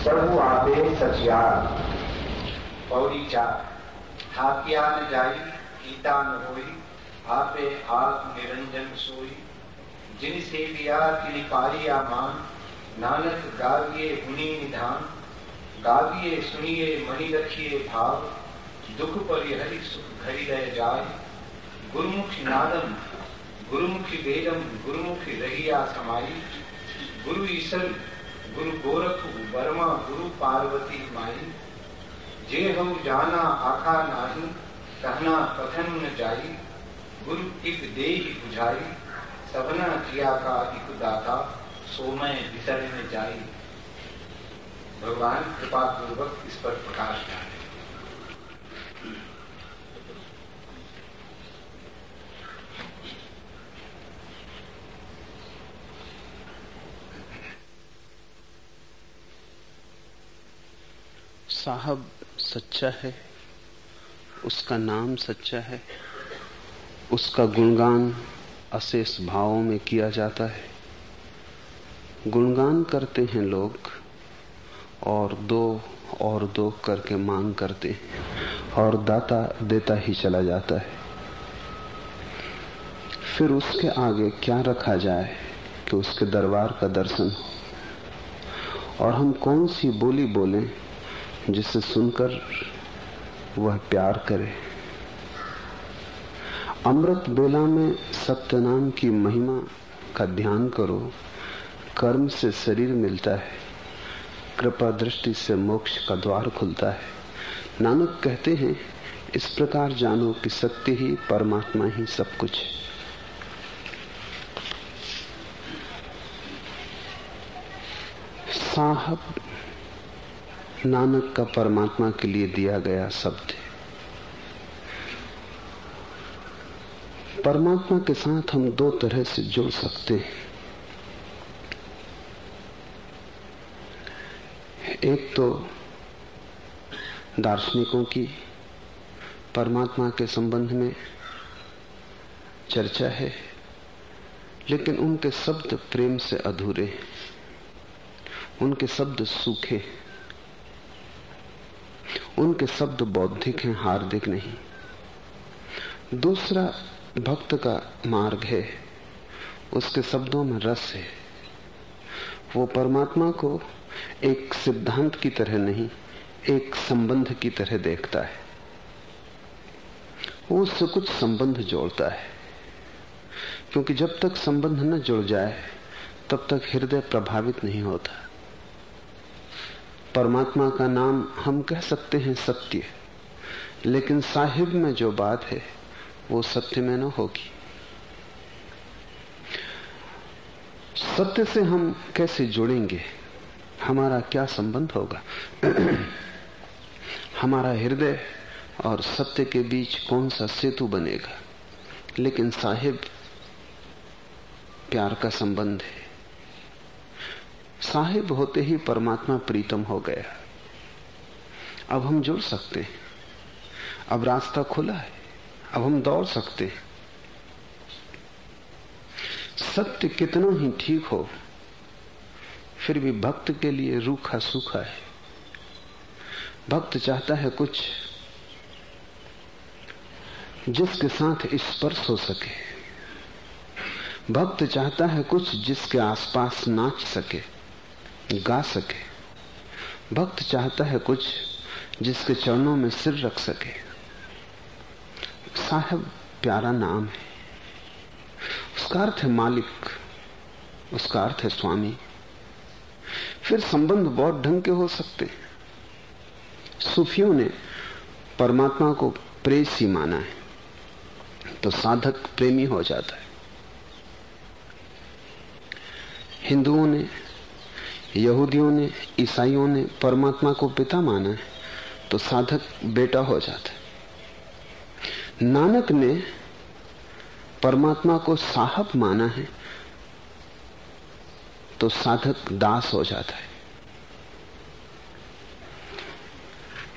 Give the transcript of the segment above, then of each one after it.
प्रभु आपे सचियार पौड़ी चार हाकिया न जाई, गीता न होई, आपे आत्म निरंजन सोई। जिन से लिया तिन पारिया मान नानक गाविए हुनी निधान। गाविए सुनिए मणि रखिए भाव, दुख परिहरि सुख घरी रह जाए। गुरुमुखी नादम, गुरुमुखी वेदम, गुरुमुखी रहिया समाई। गुरु ईश्वर गुरु गोरख वर्मा, गुरु पार्वती माई जे हम जाना, आखा नाही कहना कथन न जाई। गुरु इक दे बुझाई, सबना किया का इक दाता सोमय विसर में जाई। भगवान कृपा पूर्वक इस पर प्रकाश डाले। साहब सच्चा है, उसका नाम सच्चा है, उसका गुणगान अशेष भावों में किया जाता है। गुणगान करते हैं लोग और दो और दो करके मांग करते हैं और दाता देता ही चला जाता है। फिर उसके आगे क्या रखा जाए कि उसके दरबार का दर्शन हो। और हम कौन सी बोली बोलें जिसे सुनकर वह प्यार करे। अमृत बेला में सत्य नाम की महिमा का ध्यान करो। कर्म से शरीर मिलता है। कृपा दृष्टि से मोक्ष का द्वार खुलता है। नानक कहते हैं, इस प्रकार जानो कि सत्य ही परमात्मा ही सब कुछ है। साहब नानक का परमात्मा के लिए दिया गया शब्द है। परमात्मा के साथ हम दो तरह से जुड़ सकते हैं। एक तो दार्शनिकों की परमात्मा के संबंध में चर्चा है, लेकिन उनके शब्द प्रेम से अधूरे हैं, उनके शब्द सूखे हैं। उनके शब्द बौद्धिक हैं, हार्दिक नहीं। दूसरा भक्त का मार्ग है, उसके शब्दों में रस है। वो परमात्मा को एक सिद्धांत की तरह नहीं, एक संबंध की तरह देखता है। वो उससे कुछ संबंध जोड़ता है, क्योंकि जब तक संबंध न जुड़ जाए, तब तक हृदय प्रभावित नहीं होता। परमात्मा का नाम हम कह सकते हैं सत्य। लेकिन साहिब में जो बात है, वो सत्य में न होगी। सत्य से हम कैसे जुड़ेंगे? हमारा क्या संबंध होगा? हमारा हृदय और सत्य के बीच कौन सा सेतु बनेगा? लेकिन साहिब, प्यार का संबंध है। साहिब होते ही परमात्मा प्रीतम हो गया अब हम जुड़ सकते हैं। अब रास्ता खुला है। अब हम दौड़ सकते हैं। सत्य कितना ही ठीक हो, फिर भी भक्त के लिए रूखा सूखा है। भक्त चाहता है कुछ जिसके साथ स्पर्श हो सके। भक्त चाहता है कुछ जिसके आसपास नाच सके। गा सके। भक्त चाहता है कुछ जिसके चरणों में सिर रख सके। साहब, प्यारा नाम है। उसका अर्थ है मालिक, उसका अर्थ है स्वामी। फिर संबंध बहुत ढंग के हो सकते। सूफियों ने परमात्मा को प्रेसी माना है तो साधक प्रेमी हो जाता है। हिंदुओं ने यहूदियों ने, ईसाइयों ने परमात्मा को पिता माना है तो साधक बेटा हो जाता है। नानक ने परमात्मा को साहब माना है तो साधक दास हो जाता है।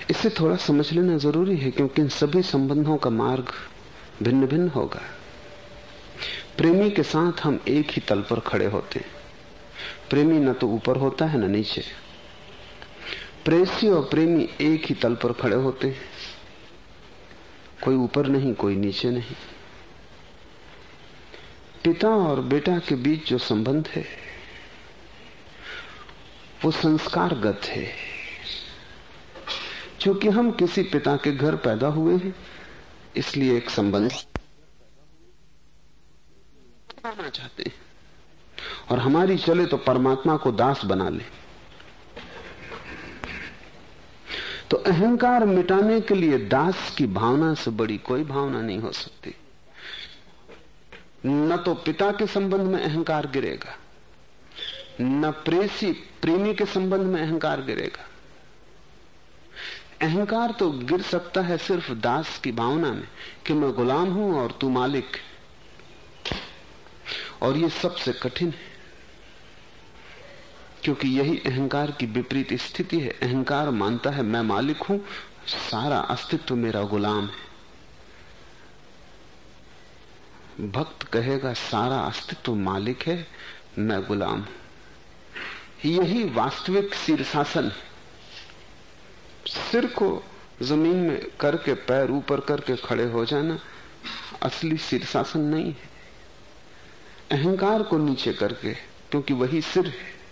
इसे थोड़ा समझ लेना ज़रूरी है, क्योंकि इन सभी संबंधों का मार्ग भिन्न भिन्न होगा। प्रेमी के साथ हम एक ही तल पर खड़े होते हैं। प्रेमी न तो ऊपर होता है, न नीचे। प्रेसी और प्रेमी एक ही तल पर खड़े होते हैं। कोई ऊपर नहीं, कोई नीचे नहीं। पिता और बेटा के बीच जो संबंध है, वो संस्कारगत है। क्योंकि हम किसी पिता के घर पैदा हुए हैं, इसलिए एक संबंध चाहते हैं। और हमारी चले तो परमात्मा को दास बना ले। तो अहंकार मिटाने के लिए दास की भावना से बड़ी कोई भावना नहीं हो सकती। न तो पिता के संबंध में अहंकार गिरेगा, न प्रेसी, प्रेमी के संबंध में अहंकार गिरेगा। अहंकार तो गिर सकता है सिर्फ़ दास की भावना में कि मैं गुलाम हूँ और तू मालिक और ये सबसे कठिन है। क्योंकि यही अहंकार की विपरीत स्थिति है। अहंकार मानता है, मैं मालिक हूँ, सारा अस्तित्व मेरा गुलाम है। भक्त कहेगा, सारा अस्तित्व मालिक है, मैं गुलाम हूँ। यही वास्तविक शीर्षासन सिर को ज़मीन में करके, पैर ऊपर करके खड़े हो जाना असली शीर्षासन नहीं है। अहंकार को नीचे करके, क्योंकि वही सिर है।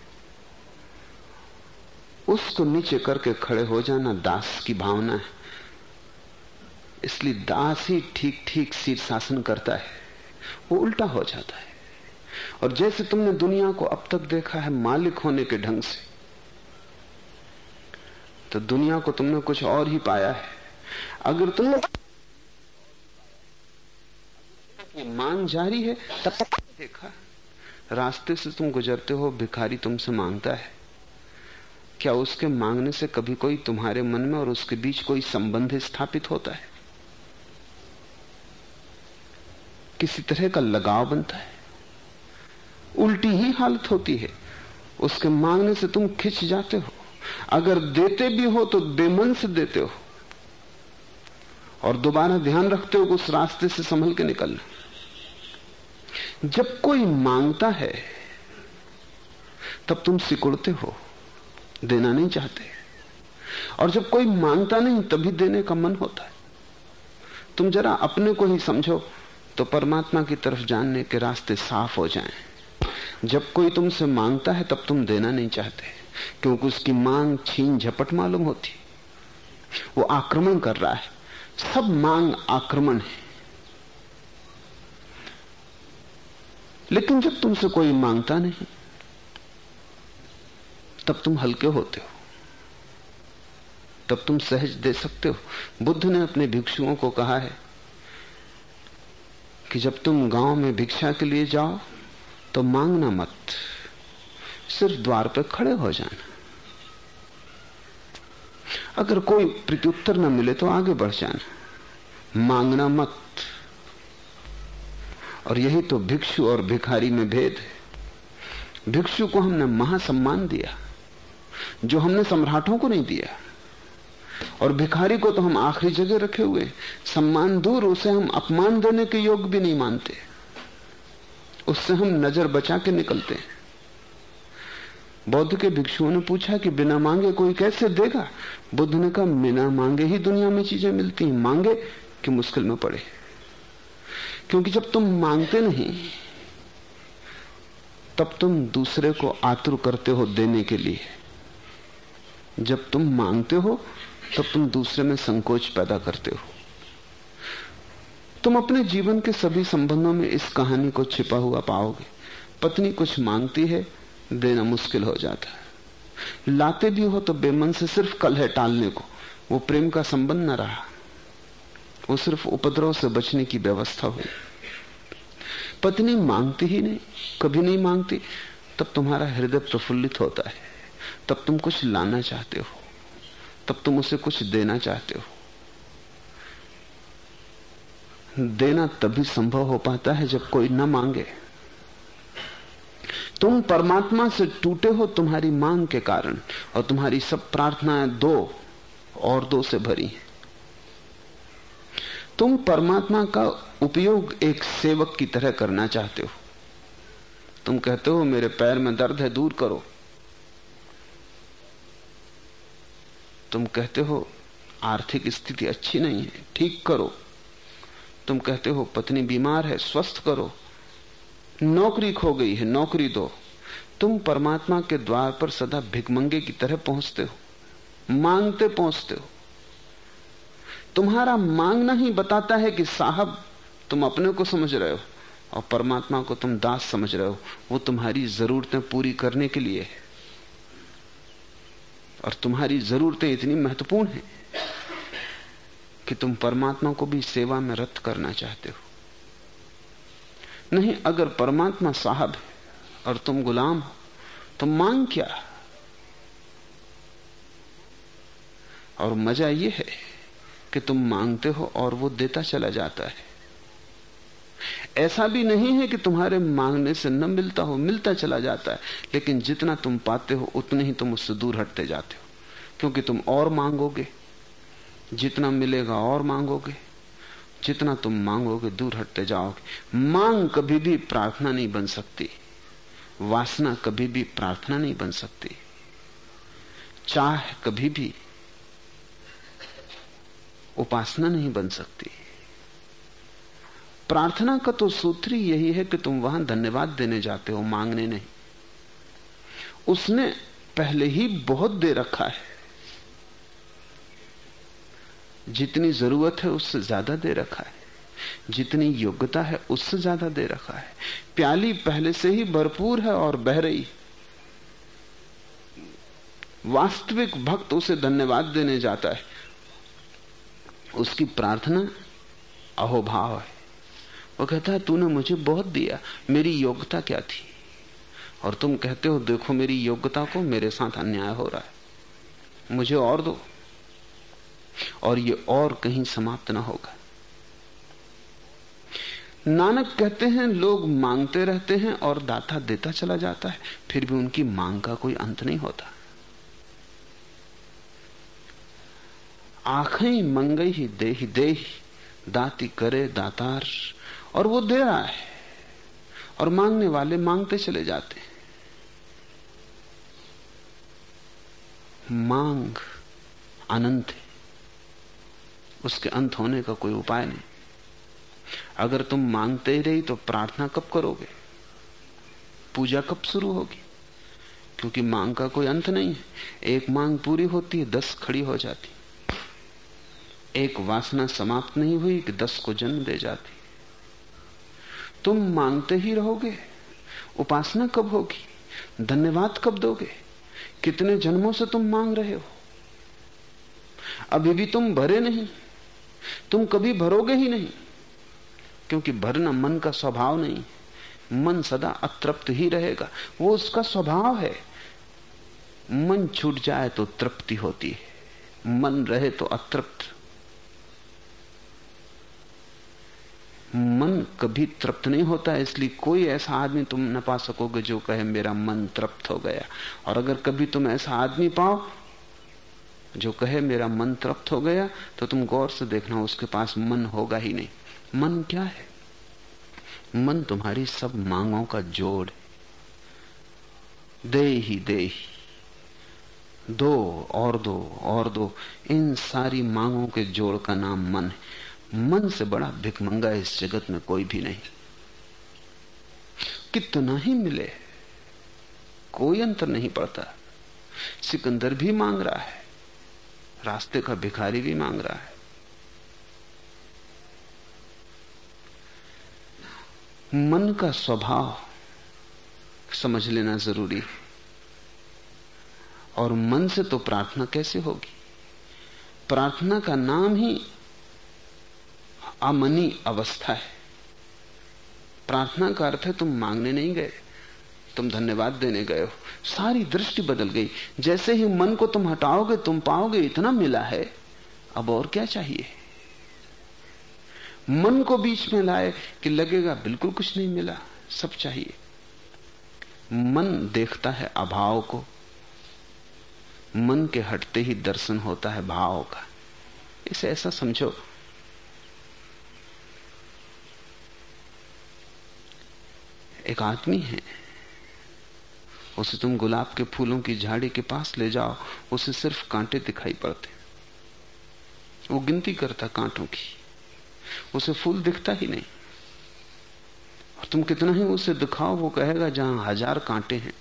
उसको नीचे करके खड़े हो जाना दास की भावना है। इसलिए दास ही ठीक ठीक शीर्षासन करता है। वो उल्टा हो जाता है। और जैसे तुमने दुनिया को अब तक देखा है मालिक होने के ढंग से तो दुनिया को तुमने कुछ और ही पाया है। अगर तुमने मांग जारी है, तब देखा। रास्ते से तुम गुजरते हो, भिखारी तुमसे माँगता है। क्या उसके मांगने से कभी कोई तुम्हारे मन में और उसके बीच कोई संबंध स्थापित होता है? किसी तरह का लगाव बनता है। उल्टी ही हालत होती है। उसके मांगने से तुम खिंच जाते हो। अगर देते भी हो तो बेमन से देते हो। और दोबारा ध्यान रखते हो उस रास्ते से संभल के निकलना। जब कोई माँगता है, तब तुम सिकुड़ते हो। देना नहीं चाहते। और जब कोई माँगता नहीं, तभी देने का मन होता है। तुम जरा अपने को ही समझो तो परमात्मा की तरफ़ जानने के रास्ते साफ़ हो जाएँ। जब कोई तुमसे माँगता है, तब तुम देना नहीं चाहते, क्योंकि उसकी मांग छीन झपट मालूम होती। वो आक्रमण कर रहा है। सब मांग आक्रमण है। लेकिन जब तुमसे कोई माँगता नहीं तब तुम हल्के होते हो। तब तुम सहज दे सकते हो। बुद्ध ने अपने भिक्षुओं को कहा है कि जब तुम गाँव में भिक्षा के लिए जाओ तो मांगना मत। सिर्फ़ द्वार पर खड़े हो जाना। अगर कोई प्रत्युत्तर न मिले तो आगे बढ़ जाना। मांगना मत। और यही तो भिक्षु और भिखारी में भेद है। भिक्षु को हमने महासम्मान दिया। जो हमने सम्राटों को नहीं दिया। और भिखारी को तो हम आखिरी जगह रखे हुए। सम्मान दूर, उसे हम अपमान देने के योग भी नहीं मानते। उससे हम नज़र बचा के निकलते हैं। बौद्ध के भिक्षुओं ने पूछा कि बिना मांगे कोई कैसे देगा? बुद्ध ने कहा, बिना मांगे ही दुनिया में चीज़ें मिलती हैं। मांगे कि मुश्किल में पड़े। क्योंकि जब तुम मांगते नहीं, तब तुम दूसरे को आतुर करते हो देने के लिए। जब तुम मांगते हो, तब तुम दूसरे में संकोच पैदा करते हो। तुम अपने जीवन के सभी संबंधों में इस कहानी को छिपा हुआ पाओगे। पत्नी कुछ मांगती है, देना मुश्किल हो जाता है। लाते भी हो तो बेमन से सिर्फ़ कल है टालने को। वो प्रेम का संबंध न रहा। वो सिर्फ़ उपद्रव से बचने की व्यवस्था हुई। पत्नी मांगती ही नहीं, कभी नहीं मांगती, तब तुम्हारा हृदय प्रफुल्लित होता है। तब तुम कुछ लाना चाहते हो। तब तुम उसे कुछ देना चाहते हो। देना तभी संभव हो पाता है जब कोई न मांगे। तुम परमात्मा से टूटे हो तुम्हारी मांग के कारण, और तुम्हारी सब प्रार्थनाएँ दो और दो से भरी हैं। तुम परमात्मा का उपयोग एक सेवक की तरह करना चाहते हो। तुम कहते हो, मेरे पैर में दर्द है, दूर करो। तुम कहते हो, आर्थिक स्थिति अच्छी नहीं है, ठीक करो। तुम कहते हो, पत्नी बीमार है, स्वस्थ करो। नौकरी खो गई है, नौकरी दो। तुम परमात्मा के द्वार पर सदा भिकमंगे की तरह पहुँचते हो, मांगते पहुँचते हो। तुम्हारा मांगना ही बताता है कि साहब, तुम अपने को समझ रहे हो और परमात्मा को तुम दास समझ रहे हो। वो तुम्हारी जरूरतें पूरी करने के लिए है। और तुम्हारी जरूरतें इतनी महत्वपूर्ण हैं कि तुम परमात्मा को भी सेवा में रत करना चाहते हो। नहीं, अगर परमात्मा साहब है और तुम गुलाम हो तो मांग क्या? और मज़ा यह है कि तुम मांगते हो और वो देता चला जाता है। ऐसा भी नहीं है कि तुम्हारे मांगने से न मिलता हो, मिलता चला जाता है, लेकिन जितना तुम पाते हो, उतने ही तुम उससे दूर हटते जाते हो, क्योंकि तुम और मांगोगे। जितना मिलेगा और मांगोगे, जितना तुम मांगोगे, दूर हटते जाओगे। मांग कभी भी प्रार्थना नहीं बन सकती, वासना कभी भी प्रार्थना नहीं बन सकती, चाह कभी भी उपासना नहीं बन सकती। प्रार्थना का तो सूत्र ही यही है कि तुम वहाँ धन्यवाद देने जाते हो, मांगने नहीं। उसने पहले ही बहुत दे रखा है। जितनी ज़रूरत है उससे ज़्यादा दे रखा है। जितनी योग्यता है उससे ज़्यादा दे रखा है। प्याली पहले से ही भरपूर है और बह रही। वास्तविक भक्त उसे धन्यवाद देने जाता है। उसकी प्रार्थना अहोभाव है। वो कहता है, तूने मुझे बहुत दिया, मेरी योग्यता क्या थी? और तुम कहते हो, देखो, मेरी योग्यता को मेरे साथ अन्याय हो रहा है। मुझे और दो, और ये और कहीं समाप्त ना होगा। नानक कहते हैं, लोग मांगते रहते हैं और दाता देता चला जाता है, फिर भी उनकी मांग का कोई अंत नहीं होता। आँखें मंगई ही दे ही दे ही दाती करे दातार और वो दे रहा है। और मांगने वाले मांगते चले जाते हैं। मांग अनंत है। उसके अंत होने का कोई उपाय नहीं। अगर तुम मांगते ही रही तो प्रार्थना कब करोगे? पूजा कब शुरू होगी? क्योंकि मांग का कोई अंत नहीं है। एक मांग पूरी होती है, दस खड़ी हो जाती। एक वासना समाप्त नहीं हुई कि दस को जन्म दे जाती। तुम मांगते ही रहोगे। उपासना कब होगी? धन्यवाद कब दोगे? कितने जन्मों से तुम मांग रहे हो? अभी भी तुम भरे नहीं। तुम कभी भरोगे ही नहीं। क्योंकि भरना मन का स्वभाव नहीं। मन सदा अतृप्त ही रहेगा। वो उसका स्वभाव है। मन छूट जाए तो तृप्ति होती है। मन रहे तो अतृप्त। मन कभी तृप्त नहीं होता, इसलिए कोई ऐसा आदमी तुम न पा सकोगे जो कहे, मेरा मन तृप्त हो गया। और अगर कभी तुम ऐसा आदमी पाओ जो कहे, मेरा मन तृप्त हो गया तो तुम गौर से देखना, उसके पास मन होगा ही नहीं। मन क्या है? मन तुम्हारी सब मांगों का जोड़ है। दे ही दे ही दो और दो और दो, इन सारी मांगों के जोड़ का नाम मन है। मन से बड़ा भिकमंगा इस जगत में कोई भी नहीं। कितना ही मिले, कोई अंतर नहीं पड़ता। सिकंदर भी मांग रहा है, रास्ते का भिखारी भी मांग रहा है। मन का स्वभाव समझ लेना ज़रूरी है। और मन से तो प्रार्थना कैसे होगी? प्रार्थना का नाम ही अमनी अवस्था है। प्रार्थना का अर्थ है तुम मांगने नहीं गए, तुम धन्यवाद देने गए हो। सारी दृष्टि बदल गई। जैसे ही मन को तुम हटाओगे, तुम पाओगे इतना मिला है। अब और क्या चाहिए? मन को बीच में लाए कि लगेगा बिल्कुल कुछ नहीं मिला, सब चाहिए। मन देखता है अभाव को। मन के हटते ही दर्शन होता है भाव का। इसे ऐसा समझो। एक आदमी है। उसे तुम गुलाब के फूलों की झाड़ी के पास ले जाओ, उसे सिर्फ़ कांटे दिखाई पड़ते। वो गिनती करता कांटों की। उसे फूल दिखता ही नहीं। और तुम कितना ही उसे दिखाओ, वो कहेगा, जहाँ हज़ार कांटे हैं,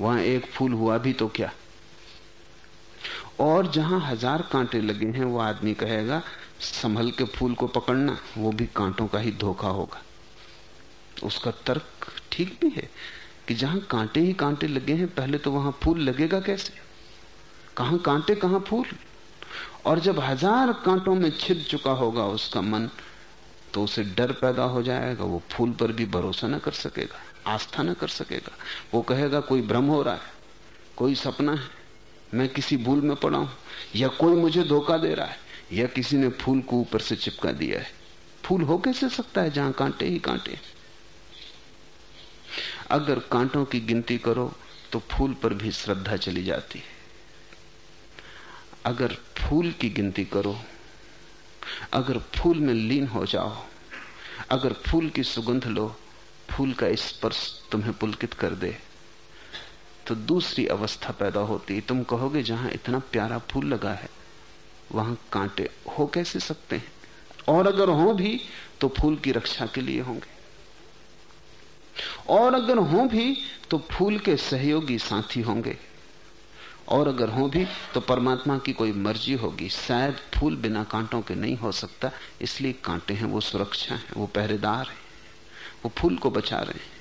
वहाँ एक फूल हुआ भी तो क्या? और जहाँ हज़ार कांटे लगे हैं, वो आदमी कहेगा, संभल के फूल को पकड़ना, वो भी कांटों का ही धोखा होगा। उसका तर्क ठीक भी है कि जहाँ कांटे ही कांटे लगे हैं, पहले तो वहाँ फूल लगेगा कैसे? कहाँ कांटे, कहाँ फूल? और जब हज़ार कांटों में छिद चुका होगा उसका मन तो उसे डर पैदा हो जाएगा, वो फूल पर भी भरोसा ना कर सकेगा, आस्था ना कर सकेगा। वो कहेगा, कोई भ्रम हो रहा है? कोई सपना है? मैं किसी भूल में पड़ा हूँ, या कोई मुझे धोखा दे रहा है, या किसी ने फूल को ऊपर से चिपका दिया है? फूल हो कैसे सकता है जहाँ कांटे ही कांटे अगर कांटों की गिनती करो तो फूल पर भी श्रद्धा चली जाती है। अगर फूल की गिनती करो, अगर फूल में लीन हो जाओ, अगर फूल की सुगंध लो, फूल का स्पर्श तुम्हें पुलकित कर दे तो दूसरी अवस्था पैदा होती तुम कहोगे, जहाँ इतना प्यारा फूल लगा है, वहाँ कांटे हो कैसे सकते हैं? और अगर हो भी तो फूल की रक्षा के लिए होंगे। और अगर हो भी तो फूल के सहयोगी साथी होंगे। और अगर हो भी तो परमात्मा की कोई मर्ज़ी होगी। शायद फूल बिना कांटों के नहीं हो सकता, इसलिए कांटे हैं, वो सुरक्षा है, वो पहरेदार है, वो फूल को बचा रहे हैं।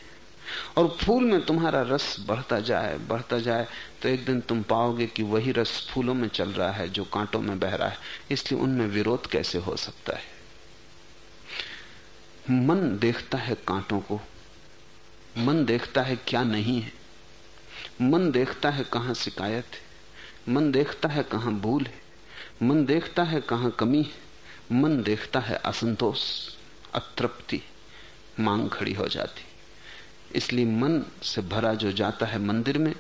और फूल में तुम्हारा रस बढ़ता जाए बढ़ता जाए तो एक दिन तुम पाओगे कि वही रस फूलों में चल रहा है, जो कांटों में बह रहा है। इसलिए उनमें विरोध कैसे हो सकता है? मन देखता है कांटों को मन देखता है क्या नहीं है? मन देखता है कहाँ शिकायत है? मन देखता है कहाँ भूल है? मन देखता है कहाँ कमी है? मन देखता है असंतोष, अतृप्ति, मांग खड़ी हो जाती। इसलिए मन से भरा जो जाता है मंदिर में,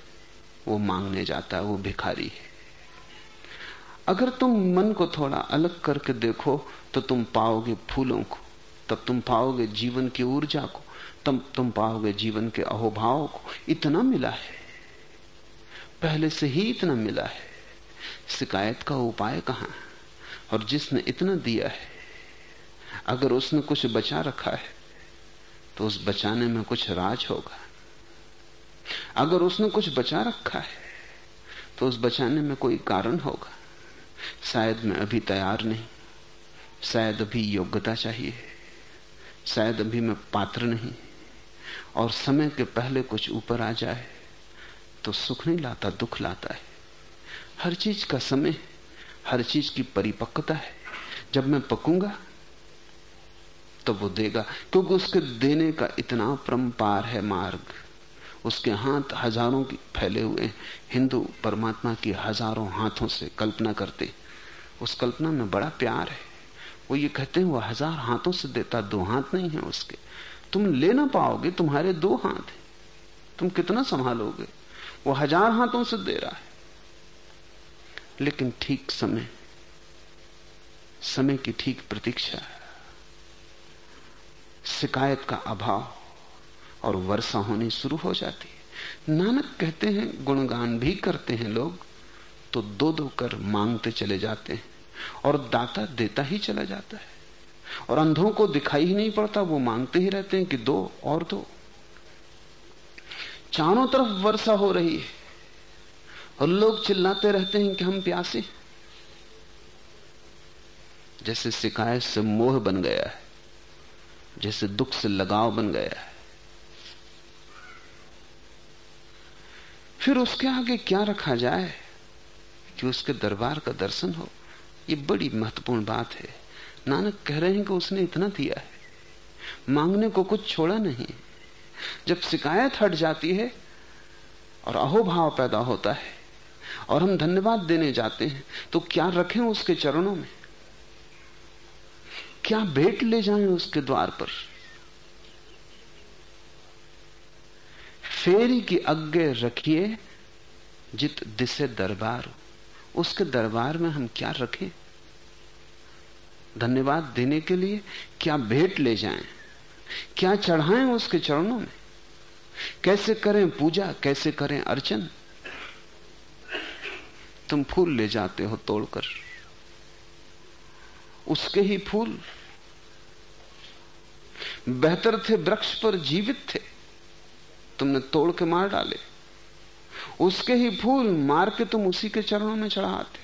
वो मांगने जाता है, वो भिखारी है। अगर तुम मन को थोड़ा अलग करके देखो तो तुम पाओगे फूलों को, तब तुम पाओगे जीवन की ऊर्जा को। तब तुम पाओगे जीवन के अहोभाव को। इतना मिला है। पहले से ही इतना मिला है। शिकायत का उपाय कहाँ? और जिसने इतना दिया है, अगर उसने कुछ बचा रखा है तो उस बचाने में कुछ राज होगा। अगर उसने कुछ बचा रखा है तो उस बचाने में कोई कारण होगा। शायद मैं अभी तैयार नहीं। शायद अभी योग्यता चाहिए। शायद अभी मैं पात्र नहीं। और समय के पहले कुछ ऊपर आ जाए तो सुख नहीं लाता, दुख लाता है। हर चीज़ का समय, हर चीज़ की परिपक्वता है। जब मैं पकूँगा तो वो देगा। क्योंकि उसके देने का इतना परम्पार है मार्ग। उसके हाथ हज़ारों की फैले हुए हिंदू परमात्मा की हज़ारों हाथों से कल्पना करते उस कल्पना में बड़ा प्यार है। वो ये कहते हैं, वो हज़ार हाथों से देता, दो हाथ नहीं है उसके। तुम ले ना पाओगे, तुम्हारे दो हाथ हैं। तुम कितना संभालोगे? वो हज़ार हाथों से दे रहा है। लेकिन ठीक समय समय की ठीक प्रतीक्षा, शिकायत का अभाव और वर्षा होनी शुरू हो जाती है। नानक कहते हैं, गुणगान भी करते हैं लोग तो दो दो कर मांगते चले जाते हैं और दाता देता ही चला जाता है। और अंधों को दिखाई ही नहीं पड़ता, वो मांगते ही रहते हैं कि दो और दो। चारों तरफ़ वर्षा हो रही है और लोग चिल्लाते रहते हैं कि हम प्यासे जैसे शिकायत से मोह बन गया है, जैसे दुख से लगाव बन गया है। फिर उसके आगे क्या रखा जाए कि उसके दरबार का दर्शन हो? ये बड़ी महत्वपूर्ण बात है। नानक कह रहे हैं कि उसने इतना दिया है। मांगने को कुछ छोड़ा नहीं। जब शिकायत हट जाती है और अहोभाव पैदा होता है और हम धन्यवाद देने जाते हैं तो क्या रखें उसके चरणों में? क्या भेंट ले जाएँ उसके द्वार पर? फेरी की अग्गे रखिए, जित दिसे दरबार उसके दरबार में हम क्या रखें? धन्यवाद देने के लिए क्या भेंट ले जाएँ? क्या चढ़ाएँ उसके चरणों में? कैसे करें पूजा? कैसे करें अर्चन? तुम फूल ले जाते हो तोड़कर। उसके ही फूल। बेहतर थे वृक्ष पर जीवित थे। तुमने तोड़ के मार डाले। उसके ही फूल मार के तुम उसी के चरणों में चढ़ाते।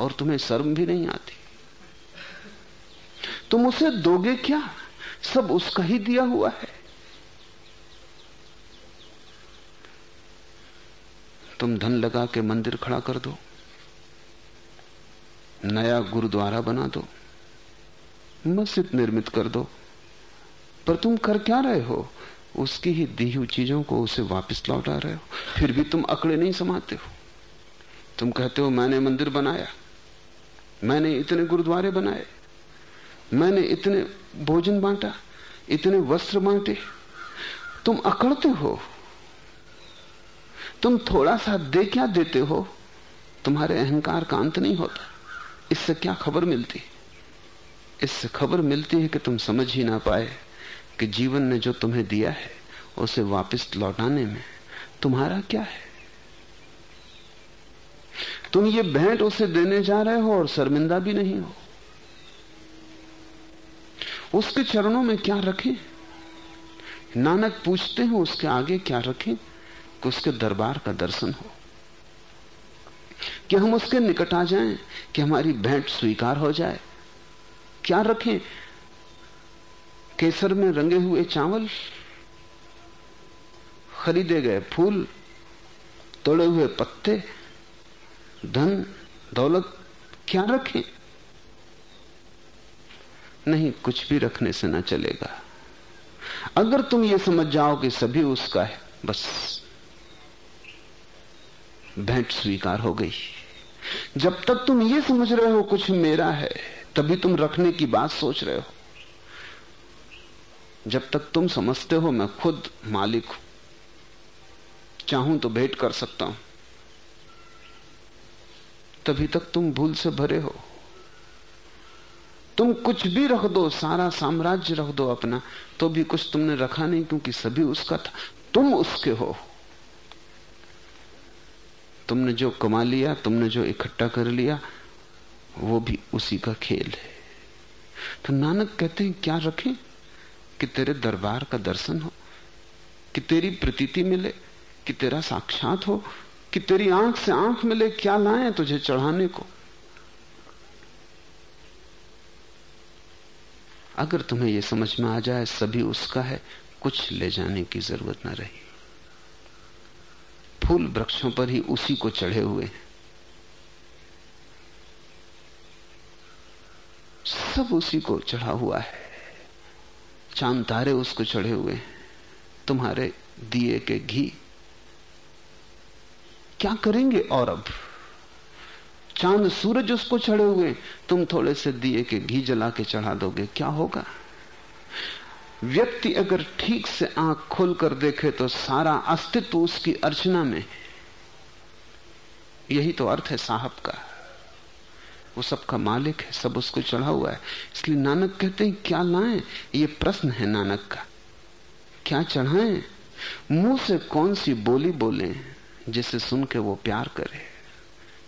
और तुम्हें शर्म भी नहीं आती। तुम उसे दोगे क्या? सब उसका ही दिया हुआ है। तुम धन लगा के मंदिर खड़ा कर दो। नया गुरुद्वारा बना दो। मस्जिद निर्मित कर दो। पर तुम कर क्या रहे हो? उसकी ही दी हुई चीज़ों को उसे वापस लौटा रहे हो। फिर भी तुम अकड़े नहीं समाते हो। तुम कहते हो, मैंने मंदिर बनाया। मैंने इतने गुरुद्वारे बनाए। मैंने इतने भोजन बांटा, इतने वस्त्र बांटे। तुम अकड़ते हो। तुम थोड़ा सा दे क्या देते हो। तुम्हारे अहंकार का अंत नहीं होता। इससे क्या खबर मिलती? इससे खबर मिलती है कि तुम समझ ही ना पाए कि जीवन ने जो तुम्हें दिया है, उसे वापस लौटाने में तुम्हारा क्या है? तुम ये भेंट उसे देने जा रहे हो और शर्मिंदा भी नहीं हो। उसके चरणों में क्या रखें? नानक पूछते हैं, उसके आगे क्या रखें? कि उसके दरबार का दर्शन हो। कि हम उसके निकट आ जाएँ, कि हमारी भेंट स्वीकार हो जाए। क्या रखें? केसर में रंगे हुए चावल, खरीदे गए फूल, तोड़े हुए पत्ते, धन, दौलत, क्या रखें? नहीं, कुछ भी रखने से ना चलेगा। अगर तुम ये समझ जाओ कि सभी उसका है, बस। भेंट स्वीकार हो गई। जब तक तुम ये समझ रहे हो कुछ मेरा है, तभी तुम रखने की बात सोच रहे हो। जब तक तुम समझते हो मैं खुद मालिक हूँ, चाहूँ तो भेंट कर सकता हूँ। तभी तक तुम भूल से भरे हो। तुम कुछ भी रख दो, सारा साम्राज्य रख दो अपना तो भी कुछ तुमने रखा नहीं क्योंकि सभी उसका था। तुम उसके हो। तुमने जो कमा लिया, तुमने जो इकट्ठा कर लिया, वो भी उसी का खेल है। तो नानक कहते हैं, क्या रखें? कि तेरे दरबार का दर्शन हो, कि तेरी प्रतीति मिले, कि तेरा साक्षात हो, कि तेरी आँख से आँख मिले, क्या लाए तुझे चढ़ाने को? अगर तुम्हें यह समझ में आ जाए, सभी उसका है, कुछ ले जाने की ज़रूरत ना रही। फूल वृक्षों पर ही उसी को चढ़े हुए हैं। सब उसी को चढ़ा हुआ है। चाँद तारे उसको चढ़े हुए हैं। तुम्हारे दिए के घी। क्या करेंगे और अब? चाँद सूरज उसको चढ़े हुए तुम थोड़े से दिए के घी जला के चढ़ा दोगे, क्या होगा? व्यक्ति अगर ठीक से आँख खोल कर देखे तो सारा अस्तित्व उसकी अर्चना में। यही तो अर्थ है साहब का। वो सबका मालिक है, सब उसको चढ़ा हुआ है। इसलिए नानक कहते हैं, क्या लाएँ? ये प्रश्न है नानक का। क्या चढ़ाएँ? मुँह से कौन सी बोली बोले जिसे सुन के वो प्यार करे?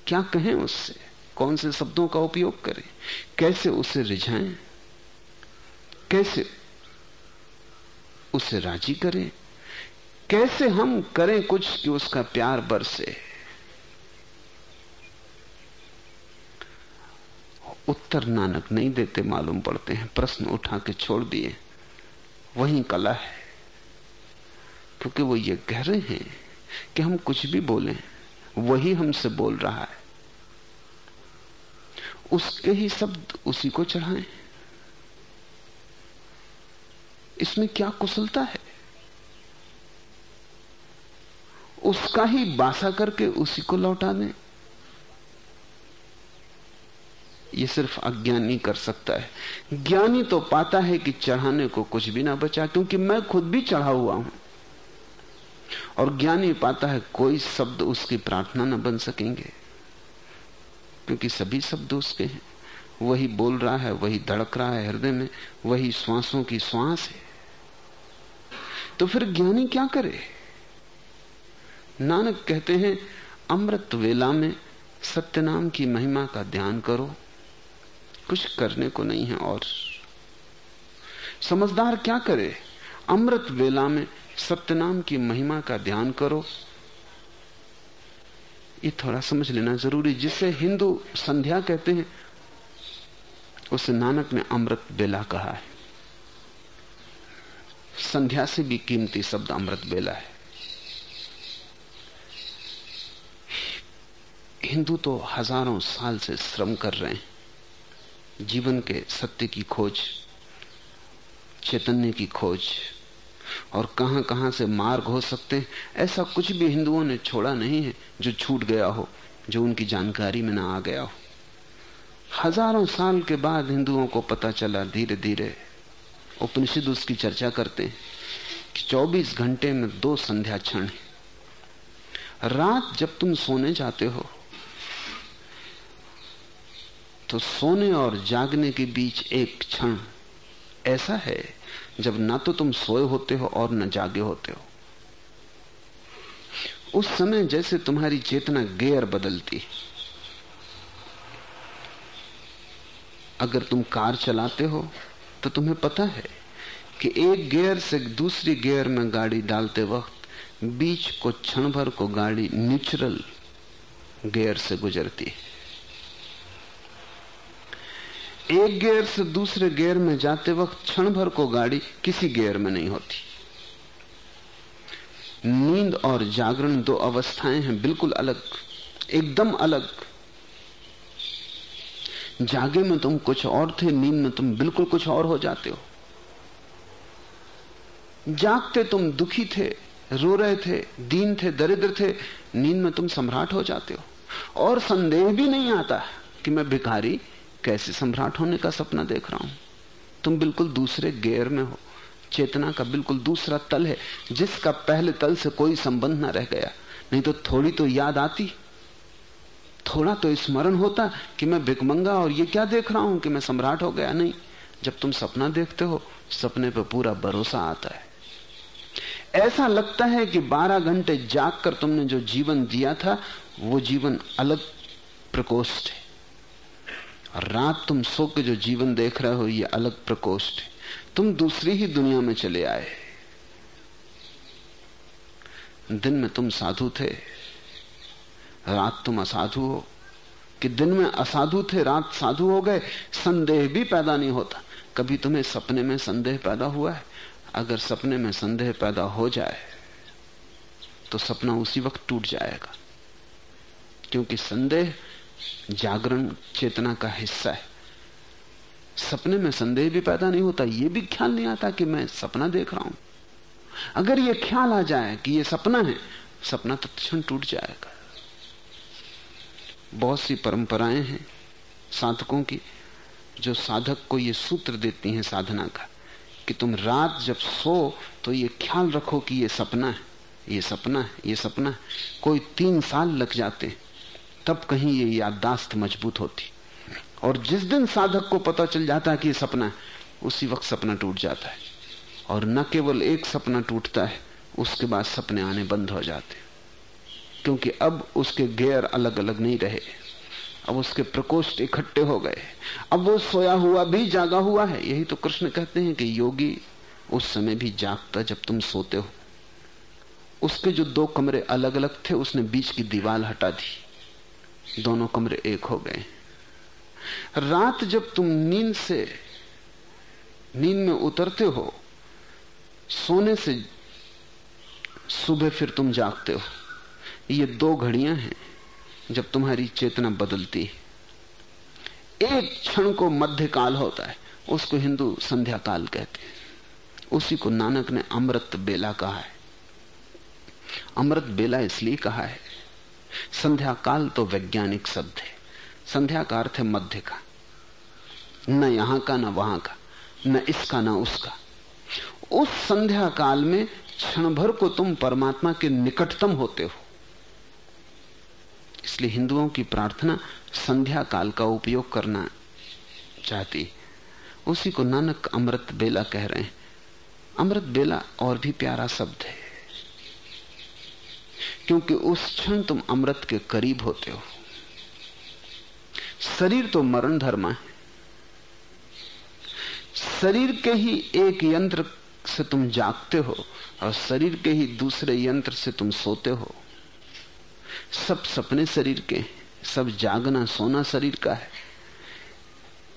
क्या कहें उससे? कौन से शब्दों का उपयोग करें? कैसे उसे रिझाएँ? कैसे उसे राज़ी करें? कैसे हम करें कुछ कि उसका प्यार बरसे? उत्तर नानक नहीं देते, मालूम पड़ते हैं। प्रश्न उठा के छोड़ दिए। वही कला है। क्योंकि वो ये कह रहे हैं कि हम कुछ भी बोलें। वही हमसे बोल रहा है। उसके ही शब्द उसी को चढ़ाएँ। इसमें क्या कुशलता है? उसका ही बासा करके उसी को लौटा दें ये सिर्फ़ अज्ञानी कर सकता है। ज्ञानी तो पाता है कि चढ़ाने को कुछ भी ना बचा, क्योंकि मैं खुद भी चढ़ा हुआ हूँ। और ज्ञानी पाता है, कोई शब्द उसकी प्रार्थना न बन सकेंगे। क्योंकि सभी शब्द उसके हैं। वही बोल रहा है, वही धड़क रहा है हृदय में, वही श्वासों की श्वास है। तो फिर ज्ञानी क्या करे? नानक कहते हैं, अमृत वेला में सत्य नाम की महिमा का ध्यान करो। कुछ करने को नहीं है और। समझदार क्या करे? अमृत वेला में सत्यनाम की महिमा का ध्यान करो। ये थोड़ा समझ लेना ज़रूरी। जिसे हिंदू संध्या कहते हैं, उसे नानक ने अमृत बेला कहा है। संध्या से भी कीमती शब्द अमृत बेला है। हिंदू तो हज़ारों साल से श्रम कर रहे हैं। जीवन के सत्य की खोज, चैतन्य की खोज और कहाँ कहाँ से मार्ग हो सकते हैं? ऐसा कुछ भी हिंदुओं ने छोड़ा नहीं है जो छूट गया हो, जो उनकी जानकारी में ना आ गया हो। हज़ारों साल के बाद हिंदुओं को पता चला धीरे धीरे उपनिषद उसकी चर्चा करते हैं कि 24 घंटे में दो संध्या क्षण है। रात जब तुम सोने जाते हो तो सोने और जागने के बीच एक क्षण ऐसा है जब ना तो तुम सोए होते हो और न जागे होते हो। उस समय जैसे तुम्हारी चेतना गेयर बदलती अगर तुम कार चलाते हो तो तुम्हें पता है कि एक गियर से दूसरी गियर में गाड़ी डालते वक्त बीच को क्षण भर को गाड़ी न्यूट्रल गियर से गुजरती है। एक गियर से दूसरे गियर में जाते वक्त क्षण भर को गाड़ी किसी गियर में नहीं होती। नींद और जागरण दो अवस्थाएँ हैं, बिल्कुल अलग, एकदम अलग। जागे में तुम कुछ और थे, नींद में तुम बिल्कुल कुछ और हो जाते हो। जागते तुम दुखी थे, रो रहे थे, दीन थे, दरिद्र थे, नींद में तुम सम्राट हो जाते हो। और संदेह भी नहीं आता कि मैं भिखारी कैसे सम्राट होने का सपना देख रहा हूँ। तुम बिल्कुल दूसरे गेयर में हो। चेतना का बिल्कुल दूसरा तल है, जिसका पहले तल से कोई संबंध ना रह गया। नहीं तो थोड़ी तो याद आती। थोड़ा तो स्मरण होता कि मैं भिकमंगा और ये क्या देख रहा हूँ कि मैं सम्राट हो गया। नहीं, जब तुम सपना देखते हो, सपने पर पूरा भरोसा आता है। ऐसा लगता है कि 12 घंटे जाग कर तुमने जो जीवन दिया था, वो जीवन अलग प्रकोष्ठ है। रात तुम सो के जो जीवन देख रहे हो, ये अलग प्रकोष्ठ है। तुम दूसरी ही दुनिया में चले आए। दिन में तुम साधु थे, रात तुम असाधु हो। कि दिन में असाधु थे, रात साधु हो गए, संदेह भी पैदा नहीं होता। कभी तुम्हें सपने में संदेह पैदा हुआ है? अगर सपने में संदेह पैदा हो जाए तो सपना उसी वक्त टूट जाएगा। क्योंकि संदेह जागरण चेतना का हिस्सा है। सपने में संदेह भी पैदा नहीं होता यह भी ख्याल नहीं आता कि मैं सपना देख रहा हूँ। अगर यह ख्याल आ जाए कि यह सपना है, सपना तो क्षण टूट जाएगा। बहुत सी परंपराएँ हैं साधकों की, जो साधक को यह सूत्र देती हैं साधना का, कि तुम रात जब सो तो ये ख्याल रखो कि ये सपना है, ये सपना है, ये सपना है। कोई तीन साल लग जाते हैं। तब कहीं ये याददाश्त मज़बूत होती। और जिस दिन साधक को पता चल जाता है कि सपना है, उसी वक्त सपना टूट जाता है। और न केवल एक सपना टूटता है, उसके बाद सपने आने बंद हो जाते क्योंकि अब उसके गेयर अलग अलग नहीं रहे। अब उसके प्रकोष्ठ इकट्ठे हो गए। अब वो सोया हुआ भी, जागा हुआ है। यही तो कृष्ण कहते हैं कि योगी उस समय भी जागता जब तुम सोते हो। उसके जो दो कमरे अलग अलग थे, उसने बीच की दीवार हटा दी। दोनों कमरे एक हो गए। रात जब तुम नींद से, नींद में उतरते हो, सोने से सुबह फिर तुम जागते हो। ये दो घड़ियाँ हैं जब तुम्हारी चेतना बदलती है। एक क्षण को मध्यकाल होता है, उसको हिंदू संध्या काल कहते हैं। उसी को नानक ने अमृत बेला कहा है। अमृत बेला इसलिए कहा है संध्या काल तो वैज्ञानिक शब्द है। संध्या का अर्थ है मध्य का। न यहाँ का, न वहाँ का, न इसका, न उसका। उस संध्या काल में क्षण भर को तुम परमात्मा के निकटतम होते हो। इसलिए हिंदुओं की प्रार्थना संध्या काल का उपयोग करना चाहती। उसी को नानक अमृत बेला कह रहे हैं। अमृत बेला और भी प्यारा शब्द है। क्योंकि उस क्षण तुम अमृत के करीब होते हो। शरीर तो मरण धर्म है। शरीर के ही एक यंत्र से तुम जागते हो और शरीर के ही दूसरे यंत्र से तुम सोते हो। सब सपने शरीर के सब जागना सोना शरीर का है।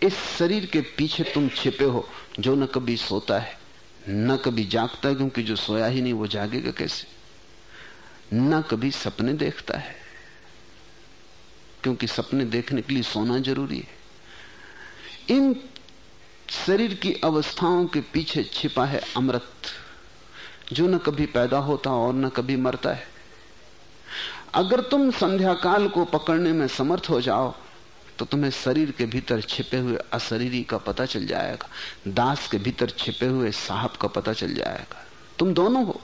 इस शरीर के पीछे तुम छिपे हो, जो न कभी सोता है, न कभी जागता है, क्योंकि जो सोया ही नहीं, वो जागेगा कैसे? न कभी सपने देखता है। क्योंकि सपने देखने के लिए सोना ज़रूरी है। इन शरीर की अवस्थाओं के पीछे छिपा है अमृत। जो न कभी पैदा होता और न कभी मरता है। अगर तुम संध्या काल को पकड़ने में समर्थ हो जाओ तो तुम्हें शरीर के भीतर छिपे हुए अशरीरी का पता चल जाएगा। दास के भीतर छिपे हुए साहब का पता चल जाएगा। तुम दोनों हो।